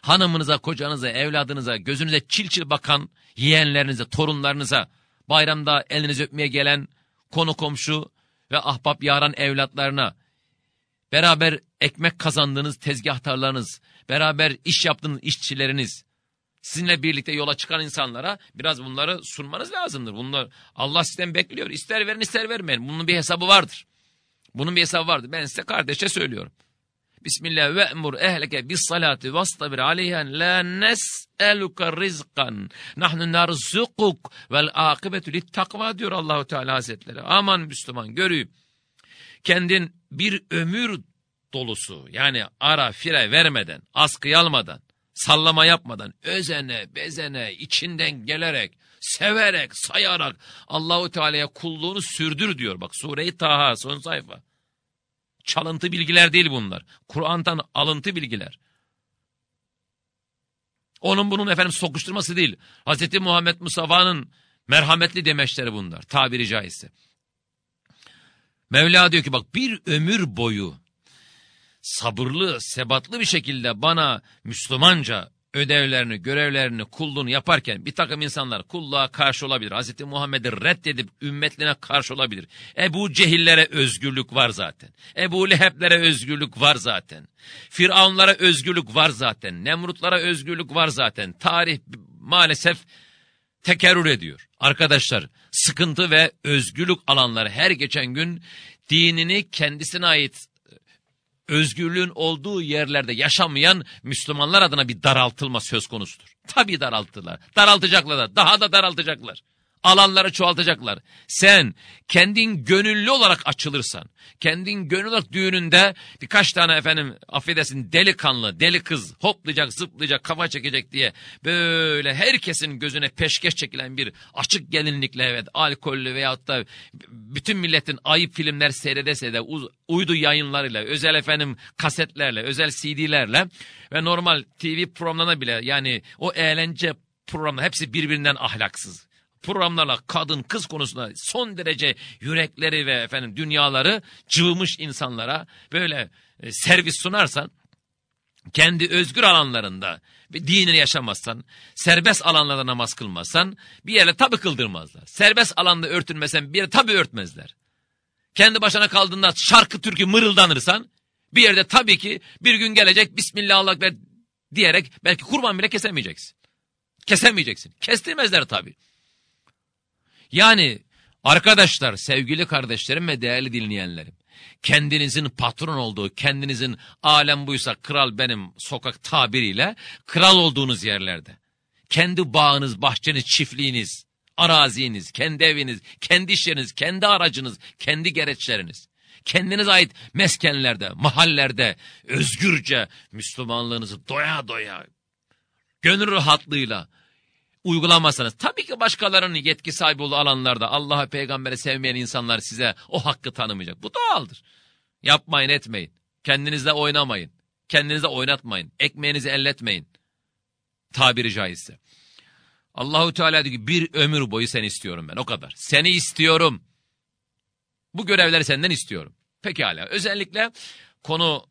Hanımınıza, kocanıza, evladınıza, gözünüze çil çil bakan yeğenlerinize, torunlarınıza, bayramda elinizi öpmeye gelen konu komşu ve ahbap yaran evlatlarına, beraber ekmek kazandığınız tezgahtarlarınız, beraber iş yaptığınız işçileriniz, sizinle birlikte yola çıkan insanlara biraz bunları sunmanız lazımdır. Bunlar Allah sizden bekliyor. İster verin ister vermeyin. Bunun bir hesabı vardır. Bunun bir hesabı vardır. Ben size kardeşe söylüyorum. Bismillah ve emur ehleke bis salati vastabir aleyhen la nes'eluka rizkan nahnu narzukuk vel akıbetü lit takva diyor Allahu Teala Hazretleri. Aman Müslüman görüyüm. Kendin bir ömür dolusu yani ara fire vermeden, askı almadan, sallama yapmadan, özene, bezene, içinden gelerek, severek, sayarak Allahu Teala'ya kulluğunu sürdür diyor. Bak Sure-i Taha son sayfa. Çalıntı bilgiler değil bunlar. Kur'an'dan alıntı bilgiler. Onun bunun efendim sokuşturması değil. Hz. Muhammed Mustafa'nın merhametli demeçleri bunlar. Tabiri caizse. Mevla diyor ki bak bir ömür boyu sabırlı, sebatlı bir şekilde bana Müslümanca ödevlerini, görevlerini, kulluğunu yaparken bir takım insanlar kulluğa karşı olabilir. Hz. Muhammed'i reddedip ümmetine karşı olabilir. Ebu Cehillere özgürlük var zaten. Ebu Leheblere özgürlük var zaten. Firavunlara özgürlük var zaten. Nemrutlara özgürlük var zaten. Tarih maalesef tekerrür ediyor. Arkadaşlar sıkıntı ve özgürlük alanları her geçen gün dinini kendisine ait özgürlüğün olduğu yerlerde yaşamayan Müslümanlar adına bir daraltılma söz konusudur. Tabii daralttılar. Daraltacaklar da. Daha da daraltacaklar alanları çoğaltacaklar. Sen kendin gönüllü olarak açılırsan, kendin gönüllü olarak düğününde birkaç tane efendim affedersin delikanlı, deli kız hoplayacak, zıplayacak, kafa çekecek diye böyle herkesin gözüne peşkeş çekilen bir açık gelinlikle evet alkollü veyahut da bütün milletin ayıp filmler seyredese de uydu yayınlarıyla, özel efendim kasetlerle, özel CD'lerle ve normal TV programlarına bile yani o eğlence programları hepsi birbirinden ahlaksız programlarla kadın kız konusunda son derece yürekleri ve efendim dünyaları cıvımış insanlara böyle e, servis sunarsan kendi özgür alanlarında dinini yaşamazsan, serbest alanlarda namaz kılmazsan bir yere tabi kıldırmazlar. Serbest alanda örtünmesen bir yere tabi örtmezler. Kendi başına kaldığında şarkı türkü mırıldanırsan bir yerde tabii ki bir gün gelecek Bismillah diyerek belki kurban bile kesemeyeceksin. Kesemeyeceksin. Kestirmezler tabii. Yani arkadaşlar, sevgili kardeşlerim ve değerli dinleyenlerim. Kendinizin patron olduğu, kendinizin alem buysa kral benim sokak tabiriyle kral olduğunuz yerlerde. Kendi bağınız, bahçeniz, çiftliğiniz, araziniz, kendi eviniz, kendi işleriniz, kendi aracınız, kendi gereçleriniz. Kendinize ait meskenlerde, mahallerde özgürce Müslümanlığınızı doya doya, gönül rahatlığıyla, uygulamazsanız tabii ki başkalarının yetki sahibi olduğu alanlarda Allah'a peygamberi sevmeyen insanlar size o hakkı tanımayacak. Bu doğaldır. Yapmayın etmeyin. Kendinizle oynamayın. Kendinizle oynatmayın. Ekmeğinizi elletmeyin. Tabiri caizse. Allahu Teala diyor ki bir ömür boyu seni istiyorum ben o kadar. Seni istiyorum. Bu görevleri senden istiyorum. Pekala özellikle konu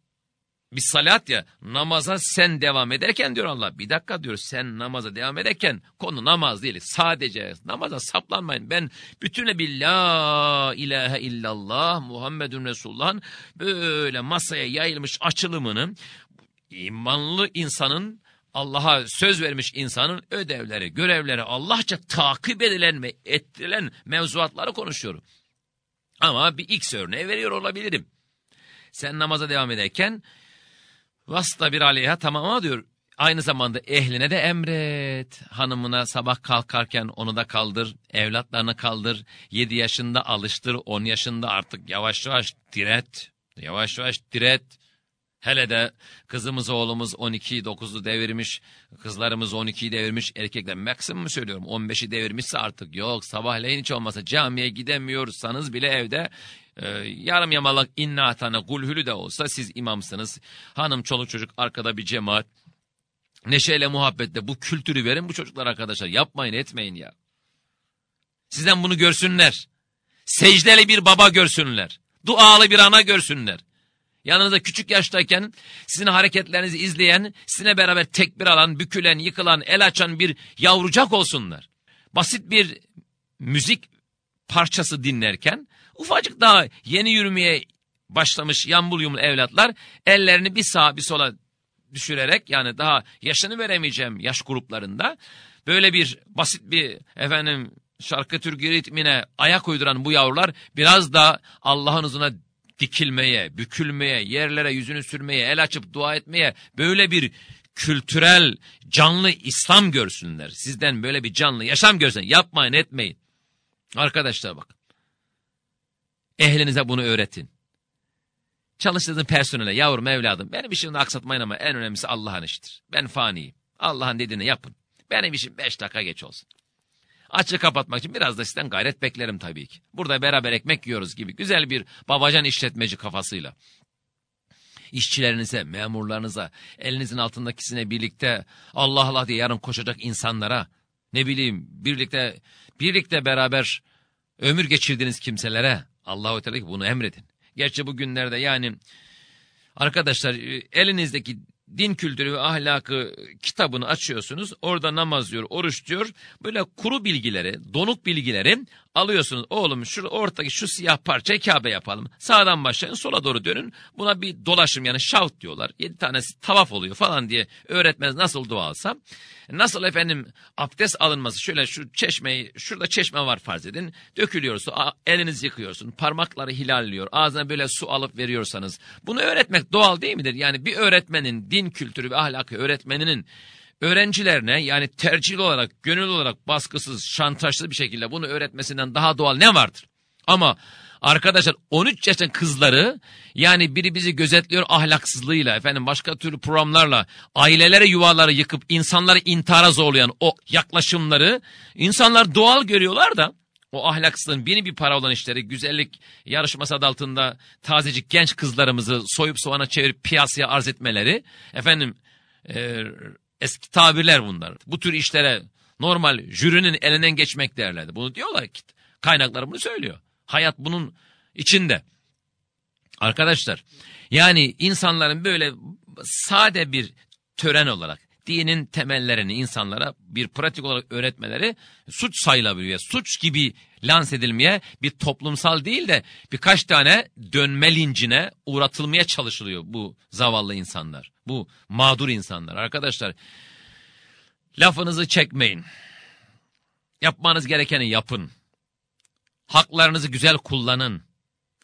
bir salat ya namaza sen devam ederken diyor Allah bir dakika diyor sen namaza devam ederken konu namaz değil sadece namaza saplanmayın ben bütüne bir la ilahe illallah Muhammedun Resulullah'ın böyle masaya yayılmış açılımını imanlı insanın Allah'a söz vermiş insanın ödevleri, görevleri Allahça takip edilen ve ettirilen mevzuatları konuşuyorum. Ama bir X örneği veriyor olabilirim. Sen namaza devam ederken Vasta bir aleyha tamama diyor. Aynı zamanda ehline de emret. Hanımına sabah kalkarken onu da kaldır. Evlatlarını kaldır. Yedi yaşında alıştır. On yaşında artık yavaş yavaş diret. Yavaş yavaş diret. Hele de kızımız oğlumuz 12'yi 9'u devirmiş, kızlarımız 12'yi devirmiş, erkekler maksimum mu söylüyorum 15'i devirmişse artık yok sabahleyin hiç olmasa camiye gidemiyorsanız bile evde e, yarım yamalak inna atana gulhülü de olsa siz imamsınız. Hanım çoluk çocuk arkada bir cemaat. Neşeyle muhabbetle bu kültürü verin bu çocuklar arkadaşlar yapmayın etmeyin ya. Sizden bunu görsünler. Secdeli bir baba görsünler. Dualı bir ana görsünler. Yanınızda küçük yaştayken sizin hareketlerinizi izleyen, sizinle beraber tekbir alan, bükülen, yıkılan, el açan bir yavrucak olsunlar. Basit bir müzik parçası dinlerken ufacık daha yeni yürümeye başlamış yambul yumul evlatlar ellerini bir sağa bir sola düşürerek yani daha yaşını veremeyeceğim yaş gruplarında böyle bir basit bir efendim şarkı türkü ritmine ayak uyduran bu yavrular biraz da Allah'ın huzuruna dikilmeye, bükülmeye, yerlere yüzünü sürmeye, el açıp dua etmeye böyle bir kültürel canlı İslam görsünler. Sizden böyle bir canlı yaşam görsün. Yapmayın etmeyin. Arkadaşlar bak. Ehlinize bunu öğretin. Çalıştığınız personele yavrum evladım benim işimi aksatmayın ama en önemlisi Allah'ın işidir. Ben faniyim. Allah'ın dediğini yapın. Benim işim beş dakika geç olsun. Açı kapatmak için biraz da sizden gayret beklerim tabii ki. Burada beraber ekmek yiyoruz gibi güzel bir babacan işletmeci kafasıyla. İşçilerinize, memurlarınıza, elinizin altındakisine birlikte Allah Allah diye yarın koşacak insanlara, ne bileyim birlikte birlikte beraber ömür geçirdiğiniz kimselere Allahu Teala bunu emredin. Gerçi bugünlerde yani arkadaşlar elinizdeki din kültürü ve ahlakı kitabını açıyorsunuz. Orada namaz diyor, oruç diyor. Böyle kuru bilgileri, donuk bilgileri alıyorsunuz. Oğlum şu ortadaki şu siyah parçayı Kabe yapalım. Sağdan başlayın, sola doğru dönün. Buna bir dolaşım yani şavt diyorlar. Yedi tanesi tavaf oluyor falan diye öğretmeniz nasıl dua. Nasıl efendim abdest alınması şöyle şu çeşmeyi, şurada çeşme var farz edin. Dökülüyor su, elinizi yıkıyorsun, parmakları hilalliyor, ağzına böyle su alıp veriyorsanız. Bunu öğretmek doğal değil midir? Yani bir öğretmenin, din kültürü ve ahlakı öğretmeninin öğrencilerine yani tercihli olarak, gönüllü olarak baskısız, şantajsız bir şekilde bunu öğretmesinden daha doğal ne vardır? Ama arkadaşlar 13 yaşın kızları yani biri bizi gözetliyor ahlaksızlığıyla efendim başka türlü programlarla ailelere yuvaları yıkıp insanları intihara zorlayan o yaklaşımları insanlar doğal görüyorlar da o ahlaksızlığın bini bir para olan işleri, güzellik yarışması adı altında tazecik genç kızlarımızı soyup soğana çevirip piyasaya arz etmeleri, efendim e, eski tabirler bunlar. Bu tür işlere normal jürinin elinden geçmek derlerdi. Bunu diyorlar ki kaynaklar bunu söylüyor. Hayat bunun içinde. Arkadaşlar yani insanların böyle sade bir tören olarak dinin temellerini insanlara bir pratik olarak öğretmeleri suç sayılabiliyor. Suç gibi lanse edilmeye bir toplumsal değil de birkaç tane dönme lincine uğratılmaya çalışılıyor bu zavallı insanlar. Bu mağdur insanlar. Arkadaşlar lafınızı çekmeyin. Yapmanız gerekeni yapın. Haklarınızı güzel kullanın.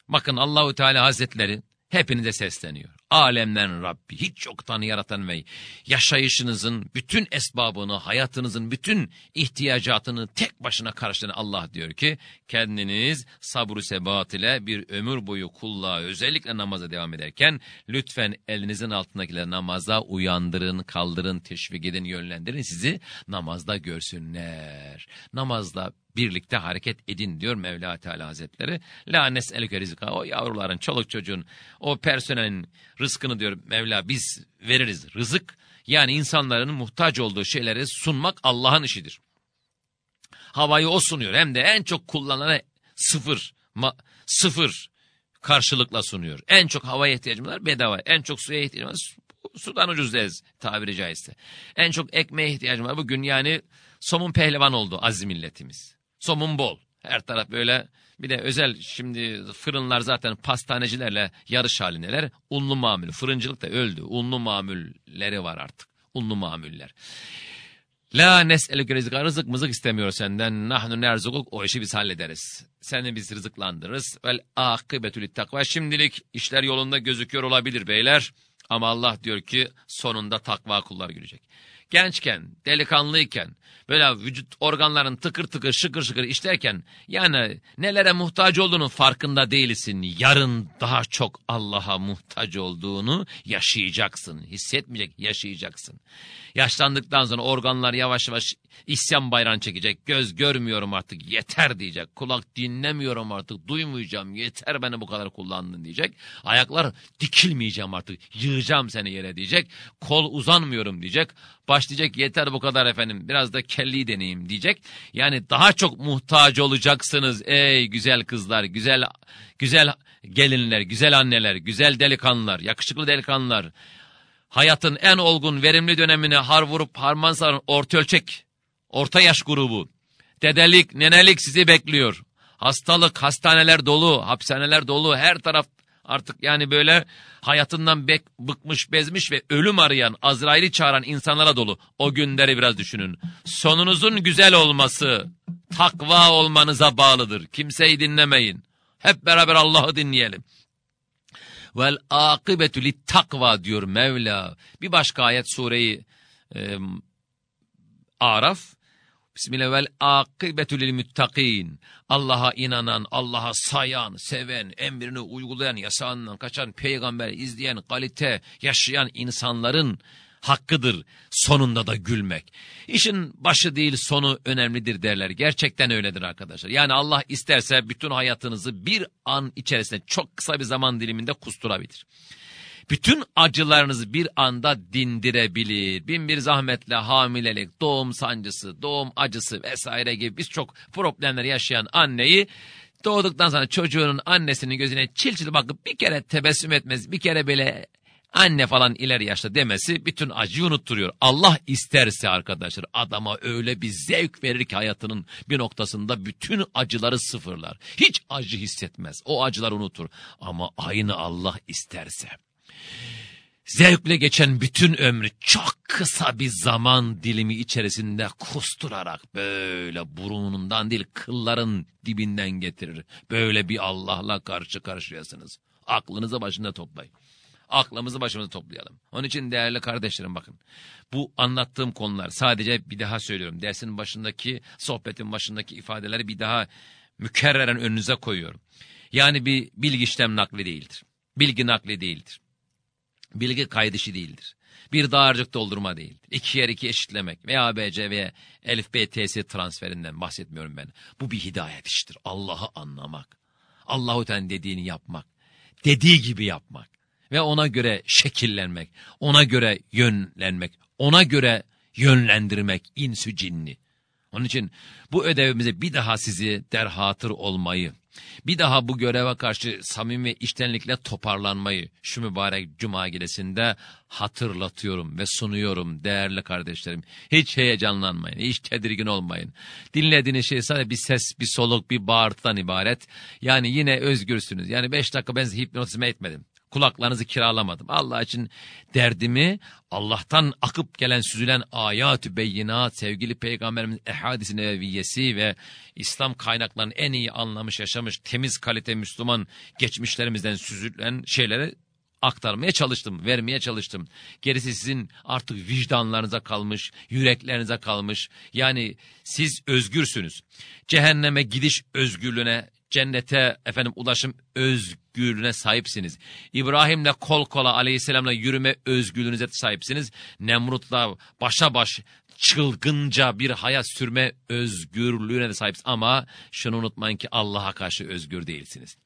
Bakın Allahu Teala Hazretleri hepinize sesleniyor. Alemden Rabbi, hiç yoktan yaratan ve yaşayışınızın bütün esbabını, hayatınızın bütün ihtiyacatını tek başına karşılayan Allah diyor ki, kendiniz sabru sebat ile bir ömür boyu kulluğa özellikle namaza devam ederken, lütfen elinizin altındakileri namaza uyandırın, kaldırın, teşvik edin, yönlendirin, sizi namazda görsünler. Namazda birlikte hareket edin diyor Mevla Teala Hazretleri. La nes'elüke rizka. O yavruların, çoluk çocuğun, o personelin rızkını diyor Mevla biz veririz. Rızık yani insanların muhtaç olduğu şeyleri sunmak Allah'ın işidir. Havayı o sunuyor hem de en çok kullanana sıfır, sıfır karşılıkla sunuyor. En çok havaya ihtiyacımız var bedava. En çok suya ihtiyacımız var sudan ucuz deriz tabiri caizse. En çok ekmeğe ihtiyacımız var. Bugün yani somun pehlivan oldu aziz milletimiz. Somun bol. Her taraf böyle bir de özel şimdi fırınlar zaten pastanecilerle yarış halindeler. Unlu mamül. Fırıncılık da öldü. Unlu mamülleri var artık. Unlu mamüller. La nes'elüke rizka rızık mızık istemiyor senden. Nahnu nerzukuk o işi biz hallederiz. Seni biz rızıklandırırız. Vel akıbetül takva. Şimdilik işler yolunda gözüküyor olabilir beyler. Ama Allah diyor ki sonunda takva kullar görecek gençken, delikanlıyken, böyle vücut organların tıkır tıkır şıkır şıkır işlerken yani nelere muhtaç olduğunun farkında değilsin. Yarın daha çok Allah'a muhtaç olduğunu yaşayacaksın. Hissetmeyecek, yaşayacaksın. Yaşlandıktan sonra organlar yavaş yavaş isyan bayrağını çekecek. Göz görmüyorum artık yeter diyecek. Kulak dinlemiyorum artık duymayacağım yeter beni bu kadar kullandın diyecek. Ayaklar dikilmeyeceğim artık yığacağım seni yere diyecek. Kol uzanmıyorum diyecek başlayacak yeter bu kadar efendim biraz da kelli deneyeyim diyecek. Yani daha çok muhtaç olacaksınız ey güzel kızlar, güzel güzel gelinler, güzel anneler, güzel delikanlılar, yakışıklı delikanlılar. Hayatın en olgun, verimli dönemine har vurup harman sarın orta ölçek, orta yaş grubu. Dedelik, nenelik sizi bekliyor. Hastalık, hastaneler dolu, hapishaneler dolu, her taraf artık yani böyle hayatından bek, bıkmış, bezmiş ve ölüm arayan, Azrail'i çağıran insanlara dolu. O günleri biraz düşünün. Sonunuzun güzel olması, takva olmanıza bağlıdır. Kimseyi dinlemeyin. Hep beraber Allah'ı dinleyelim. Vel akıbetü takva diyor Mevla. Bir başka ayet sureyi e, Araf. Bismillah vel akıbetü lil muttakin. Allah'a inanan, Allah'a sayan, seven, emrini uygulayan, yasağından kaçan, peygamber izleyen, kalite yaşayan insanların hakkıdır sonunda da gülmek. İşin başı değil sonu önemlidir derler. Gerçekten öyledir arkadaşlar. Yani Allah isterse bütün hayatınızı bir an içerisinde çok kısa bir zaman diliminde kusturabilir. Bütün acılarınızı bir anda dindirebilir. Bin bir zahmetle hamilelik, doğum sancısı, doğum acısı vesaire gibi biz çok problemler yaşayan anneyi doğduktan sonra çocuğunun annesinin gözüne çil çil bakıp bir kere tebessüm etmez, bir kere böyle anne falan ileri yaşta demesi bütün acıyı unutturuyor. Allah isterse arkadaşlar adama öyle bir zevk verir ki hayatının bir noktasında bütün acıları sıfırlar. Hiç acı hissetmez. O acıları unutur. Ama aynı Allah isterse. Zevkle geçen bütün ömrü çok kısa bir zaman dilimi içerisinde kusturarak böyle burnundan değil kılların dibinden getirir. Böyle bir Allah'la karşı karşıyasınız. Aklınızı başında toplayın aklımızı başımıza toplayalım. Onun için değerli kardeşlerim bakın. Bu anlattığım konular sadece bir daha söylüyorum. Dersin başındaki, sohbetin başındaki ifadeleri bir daha mükerreren önünüze koyuyorum. Yani bir bilgi işlem nakli değildir. Bilgi nakli değildir. Bilgi kaydışı değildir. Bir dağarcık doldurma değildir. İki yer iki eşitlemek veya ABC veya elif B TS transferinden bahsetmiyorum ben. Bu bir hidayet iştir. Allah'ı anlamak. Allahu Teala dediğini yapmak. Dediği gibi yapmak ve ona göre şekillenmek, ona göre yönlenmek, ona göre yönlendirmek insü cinni. Onun için bu ödevimize bir daha sizi derhatır olmayı, bir daha bu göreve karşı samimi ve iştenlikle toparlanmayı şu mübarek cuma gecesinde hatırlatıyorum ve sunuyorum değerli kardeşlerim. Hiç heyecanlanmayın, hiç tedirgin olmayın. Dinlediğiniz şey sadece bir ses, bir soluk, bir bağırtıdan ibaret. Yani yine özgürsünüz. Yani beş dakika ben hipnotizme etmedim kulaklarınızı kiralamadım. Allah için derdimi Allah'tan akıp gelen süzülen ayat-ı beyinat, sevgili peygamberimiz ehadisi neviyesi ve İslam kaynaklarını en iyi anlamış, yaşamış, temiz kalite Müslüman geçmişlerimizden süzülen şeyleri aktarmaya çalıştım, vermeye çalıştım. Gerisi sizin artık vicdanlarınıza kalmış, yüreklerinize kalmış. Yani siz özgürsünüz. Cehenneme gidiş özgürlüğüne cennete efendim ulaşım özgürlüğüne sahipsiniz. İbrahim'le kol kola aleyhisselamla yürüme özgürlüğünüze sahipsiniz. Nemrut'la başa baş çılgınca bir hayat sürme özgürlüğüne de sahipsiniz. Ama şunu unutmayın ki Allah'a karşı özgür değilsiniz.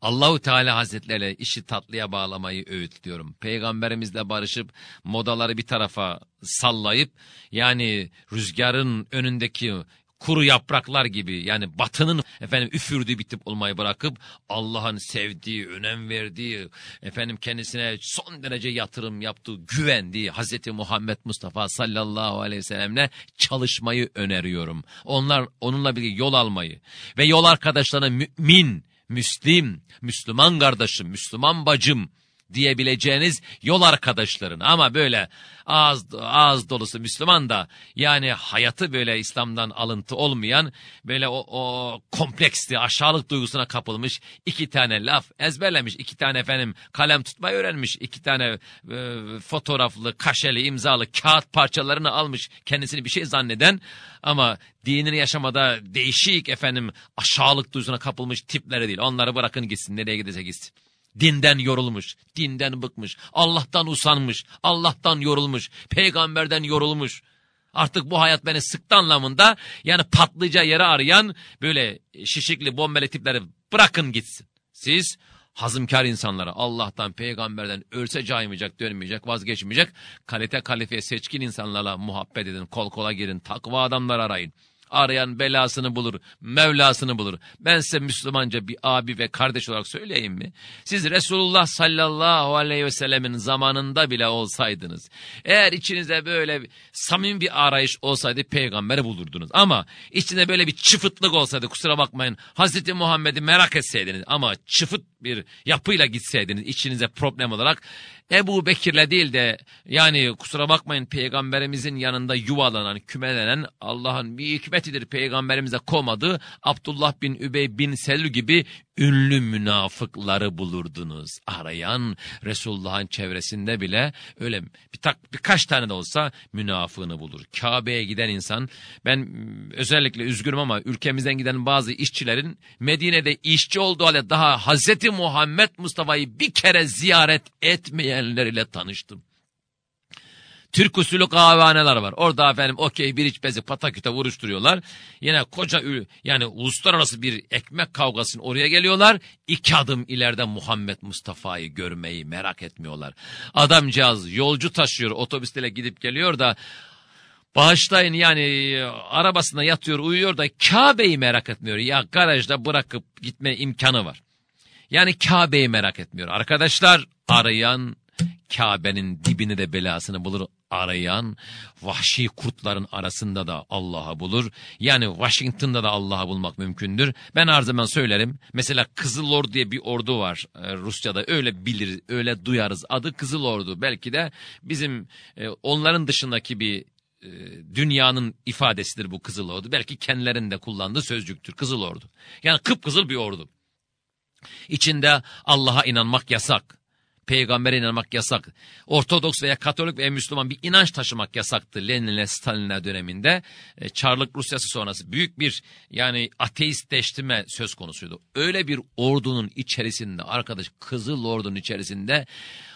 Allahu Teala Hazretleri işi tatlıya bağlamayı öğütlüyorum. Peygamberimizle barışıp modaları bir tarafa sallayıp yani rüzgarın önündeki kuru yapraklar gibi yani batının efendim üfürdüğü bir tip olmayı bırakıp Allah'ın sevdiği, önem verdiği, efendim kendisine son derece yatırım yaptığı, güvendiği Hazreti Muhammed Mustafa sallallahu aleyhi ve sellemle çalışmayı öneriyorum. Onlar onunla bir yol almayı ve yol arkadaşlarına mümin, Müslim, Müslüman kardeşim, Müslüman bacım diyebileceğiniz yol arkadaşların ama böyle ağız, ağız dolusu Müslüman da yani hayatı böyle İslam'dan alıntı olmayan böyle o, o kompleksli aşağılık duygusuna kapılmış iki tane laf ezberlemiş. İki tane efendim kalem tutmayı öğrenmiş. İki tane e, fotoğraflı kaşeli imzalı kağıt parçalarını almış kendisini bir şey zanneden. Ama dinini yaşamada değişik efendim aşağılık duygusuna kapılmış tipleri değil. Onları bırakın gitsin nereye gidecek gitsin. Dinden yorulmuş, dinden bıkmış, Allah'tan usanmış, Allah'tan yorulmuş, peygamberden yorulmuş. Artık bu hayat beni sıktı anlamında yani patlayacağı yere arayan böyle şişikli bombeli tipleri bırakın gitsin. Siz hazımkar insanlara Allah'tan peygamberden ölse caymayacak dönmeyecek vazgeçmeyecek kalite kalifiye seçkin insanlarla muhabbet edin kol kola girin takva adamlar arayın. Arayan belasını bulur, Mevlasını bulur. Ben size Müslümanca bir abi ve kardeş olarak söyleyeyim mi? Siz Resulullah sallallahu aleyhi ve sellemin zamanında bile olsaydınız, eğer içinizde böyle samimi bir arayış olsaydı peygamberi bulurdunuz. Ama içinde böyle bir çıfıtlık olsaydı kusura bakmayın Hazreti Muhammed'i merak etseydiniz ama çıfıt bir yapıyla gitseydiniz içinize problem olarak Ebu Bekir'le değil de yani kusura bakmayın peygamberimizin yanında yuvalanan, kümelenen Allah'ın bir hikmetidir peygamberimize komadığı Abdullah bin Übey bin Selü gibi ünlü münafıkları bulurdunuz. Arayan Resulullah'ın çevresinde bile öyle bir tak, birkaç tane de olsa münafığını bulur. Kabe'ye giden insan ben özellikle üzgünüm ama ülkemizden giden bazı işçilerin Medine'de işçi olduğu halde daha Hazreti Muhammed Mustafa'yı bir kere ziyaret etmeyenler ile tanıştım. Türk usulü kahvehaneler var. Orada efendim okey bir iç bezi pataküte vuruşturuyorlar. Yine koca yani uluslararası bir ekmek kavgasının oraya geliyorlar. İki adım ileride Muhammed Mustafa'yı görmeyi merak etmiyorlar. Adamcağız yolcu taşıyor otobüsle gidip geliyor da Bağışlayın yani arabasında yatıyor uyuyor da Kabe'yi merak etmiyor. Ya garajda bırakıp gitme imkanı var. Yani Kabe'yi merak etmiyor. Arkadaşlar arayan Kabe'nin dibini de belasını bulur arayan vahşi kurtların arasında da Allah'ı bulur. Yani Washington'da da Allah'ı bulmak mümkündür. Ben her zaman söylerim. Mesela Kızıl Ordu diye bir ordu var e, Rusça'da. Öyle bilir, öyle duyarız. Adı Kızıl Ordu. Belki de bizim e, onların dışındaki bir e, dünyanın ifadesidir bu Kızıl Ordu. Belki kendilerinin de kullandığı sözcüktür Kızıl Ordu. Yani kıpkızıl bir ordu. İçinde Allah'a inanmak yasak peygambere inanmak yasak. Ortodoks veya Katolik veya Müslüman bir inanç taşımak yasaktı Lenin'le Stalin'le döneminde. E, Çarlık Rusyası sonrası büyük bir yani ateistleştirme söz konusuydu. Öyle bir ordunun içerisinde arkadaş Kızıl Ordu'nun içerisinde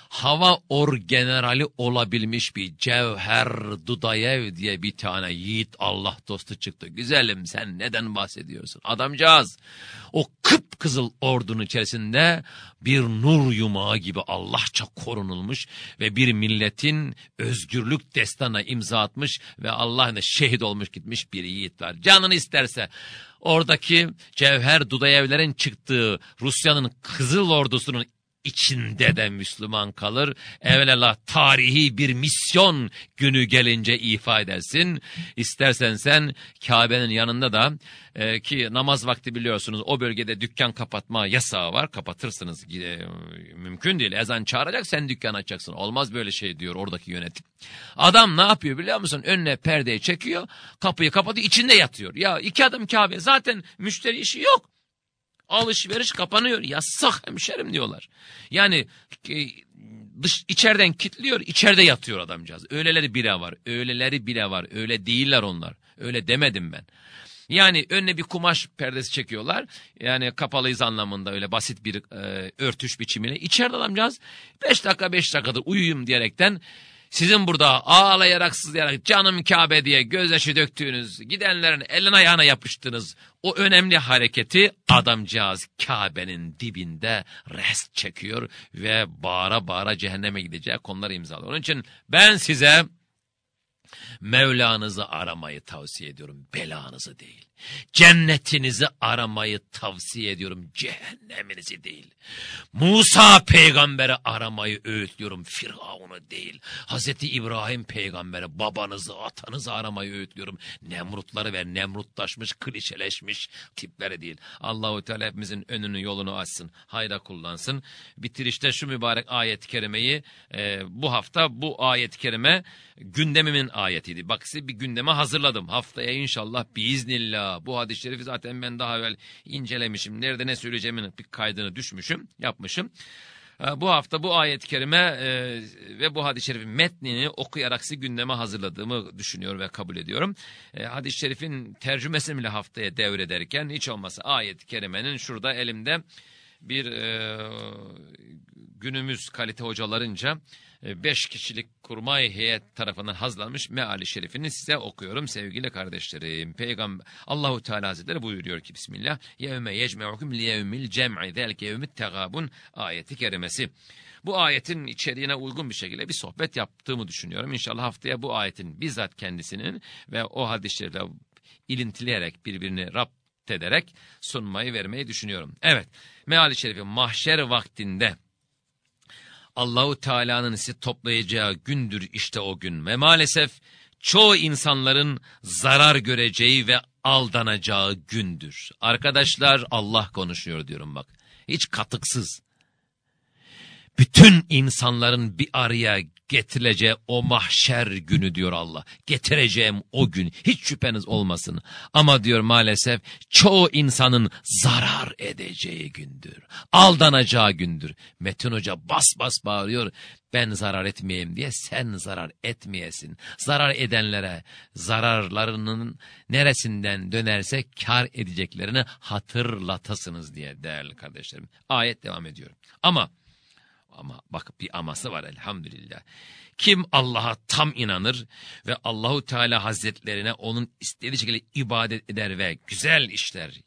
hava orgenerali olabilmiş bir Cevher Dudayev diye bir tane yiğit Allah dostu çıktı. Güzelim sen neden bahsediyorsun? Adamcağız o kıpkızıl ordunun içerisinde bir nur yumağı gibi Allahça korunulmuş ve bir milletin özgürlük destana imza atmış ve Allah'ına şehit olmuş gitmiş bir yiğit var. Canını isterse oradaki Cevher Dudayevlerin çıktığı Rusya'nın Kızıl Ordusu'nun içinde de Müslüman kalır. Evvela tarihi bir misyon günü gelince ifa edersin. İstersen sen Kabe'nin yanında da e, ki namaz vakti biliyorsunuz o bölgede dükkan kapatma yasağı var. Kapatırsınız. E, mümkün değil. Ezan çağıracak sen dükkan açacaksın. Olmaz böyle şey diyor oradaki yönetim. Adam ne yapıyor biliyor musun? Önüne perdeyi çekiyor. Kapıyı kapatıyor. içinde yatıyor. Ya iki adım Kabe. Zaten müşteri işi yok. Alışveriş kapanıyor. Yasak hemşerim diyorlar. Yani e, dış içeriden kitliyor, içeride yatıyor adamcağız. Öyleleri bile var. Öyleleri bile var. Öyle değiller onlar. Öyle demedim ben. Yani önüne bir kumaş perdesi çekiyorlar. Yani kapalıyız anlamında öyle basit bir e, örtüş biçimiyle. İçeride adamcağız beş dakika beş dakikadır uyuyayım diyerekten sizin burada ağlayarak sızlayarak canım Kabe diye gözyaşı döktüğünüz, gidenlerin eline ayağına yapıştınız. O önemli hareketi adamcağız Kabe'nin dibinde rest çekiyor ve bağıra bağıra cehenneme gideceği konuları imzalıyor. Onun için ben size Mevlanızı aramayı tavsiye ediyorum, belanızı değil. Cennetinizi aramayı tavsiye ediyorum. Cehenneminizi değil. Musa peygamberi aramayı öğütlüyorum. Firavun'u değil. Hazreti İbrahim peygamberi babanızı atanızı aramayı öğütlüyorum. Nemrutları ve nemrutlaşmış klişeleşmiş tipleri değil. Allahu Teala hepimizin önünü yolunu açsın. Hayra kullansın. Bitirişte şu mübarek ayet-i kerimeyi e, bu hafta bu ayet-i kerime gündemimin ayetiydi. Bak size bir gündeme hazırladım. Haftaya inşallah biiznillah bu hadis-i şerifi zaten ben daha evvel incelemişim. Nerede ne söyleyeceğimin bir kaydını düşmüşüm, yapmışım. Ee, bu hafta bu ayet-i kerime e, ve bu hadis-i şerifin metnini okuyarak sizi gündeme hazırladığımı düşünüyor ve kabul ediyorum. E, hadis-i şerifin tercümesini bile haftaya devrederken hiç olmazsa ayet-i kerimenin şurada elimde bir e, günümüz kalite hocalarınca beş kişilik kurmay heyet tarafından hazırlanmış meali şerifini size okuyorum sevgili kardeşlerim. Peygamber Allahu Teala Hazretleri buyuruyor ki Bismillah yevme yecme'ukum liyevmil cem'i zelke yevmit tegabun ayeti kerimesi. Bu ayetin içeriğine uygun bir şekilde bir sohbet yaptığımı düşünüyorum. İnşallah haftaya bu ayetin bizzat kendisinin ve o hadis-i şerifle ilintileyerek birbirini rapt ederek sunmayı vermeyi düşünüyorum. Evet, meali şerifi mahşer vaktinde Allahu Teala'nın sizi toplayacağı gündür işte o gün ve maalesef çoğu insanların zarar göreceği ve aldanacağı gündür. Arkadaşlar Allah konuşuyor diyorum bak. Hiç katıksız. Bütün insanların bir araya getirileceği o mahşer günü diyor Allah. Getireceğim o gün hiç şüpheniz olmasın. Ama diyor maalesef çoğu insanın zarar edeceği gündür. Aldanacağı gündür. Metin Hoca bas bas bağırıyor. Ben zarar etmeyeyim diye sen zarar etmeyesin. Zarar edenlere zararlarının neresinden dönerse kar edeceklerini hatırlatasınız diye değerli kardeşlerim. Ayet devam ediyor. Ama ama bak bir aması var elhamdülillah. Kim Allah'a tam inanır ve Allahu Teala Hazretlerine onun istediği şekilde ibadet eder ve güzel işler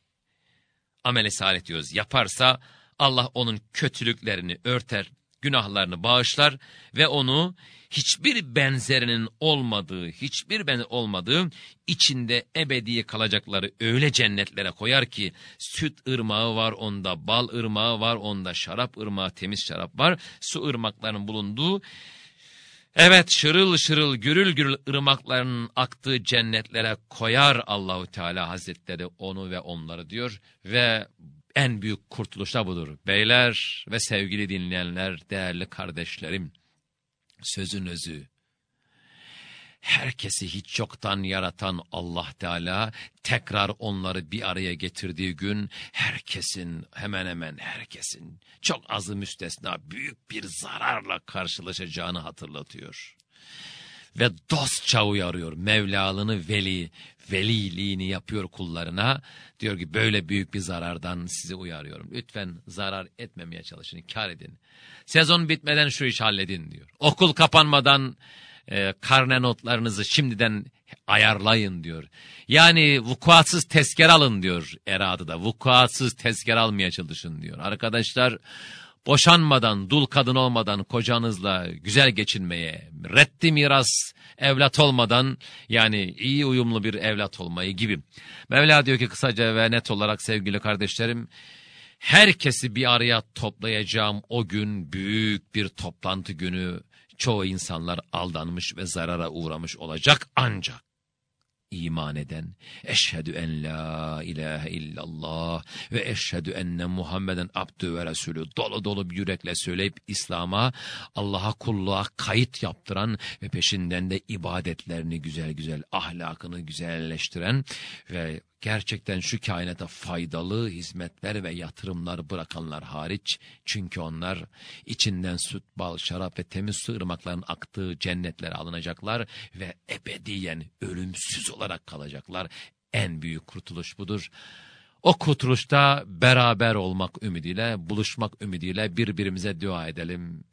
amele salih diyoruz yaparsa Allah onun kötülüklerini örter, günahlarını bağışlar ve onu hiçbir benzerinin olmadığı, hiçbir benzer olmadığı içinde ebedi kalacakları öyle cennetlere koyar ki süt ırmağı var onda, bal ırmağı var onda, şarap ırmağı, temiz şarap var, su ırmaklarının bulunduğu Evet şırıl şırıl gürül gürül ırmakların aktığı cennetlere koyar Allahu Teala Hazretleri onu ve onları diyor ve en büyük kurtuluş da budur. Beyler ve sevgili dinleyenler, değerli kardeşlerim sözün özü. Herkesi hiç yoktan yaratan Allah Teala tekrar onları bir araya getirdiği gün herkesin hemen hemen herkesin çok azı müstesna büyük bir zararla karşılaşacağını hatırlatıyor. Ve dostça uyarıyor Mevlalını veli, veliliğini yapıyor kullarına. Diyor ki böyle büyük bir zarardan sizi uyarıyorum. Lütfen zarar etmemeye çalışın, kar edin. Sezon bitmeden şu işi halledin diyor. Okul kapanmadan e, karne notlarınızı şimdiden ayarlayın diyor. Yani vukuatsız tezker alın diyor Eradı'da. Vukuatsız tezker almaya çalışın diyor. Arkadaşlar boşanmadan, dul kadın olmadan kocanızla güzel geçinmeye, reddi miras evlat olmadan yani iyi uyumlu bir evlat olmayı gibi. Mevla diyor ki kısaca ve net olarak sevgili kardeşlerim, herkesi bir araya toplayacağım o gün büyük bir toplantı günü çoğu insanlar aldanmış ve zarara uğramış olacak ancak iman eden, eşhedü en la ilahe illallah ve eşhedü enne Muhammeden abdü ve resulü dolu dolu bir yürekle söyleyip İslam'a, Allah'a kulluğa kayıt yaptıran ve peşinden de ibadetlerini güzel güzel, ahlakını güzelleştiren ve gerçekten şu kainata faydalı hizmetler ve yatırımlar bırakanlar hariç. Çünkü onlar içinden süt, bal, şarap ve temiz su ırmakların aktığı cennetlere alınacaklar ve ebediyen ölümsüz olarak kalacaklar. En büyük kurtuluş budur. O kurtuluşta beraber olmak ümidiyle, buluşmak ümidiyle birbirimize dua edelim.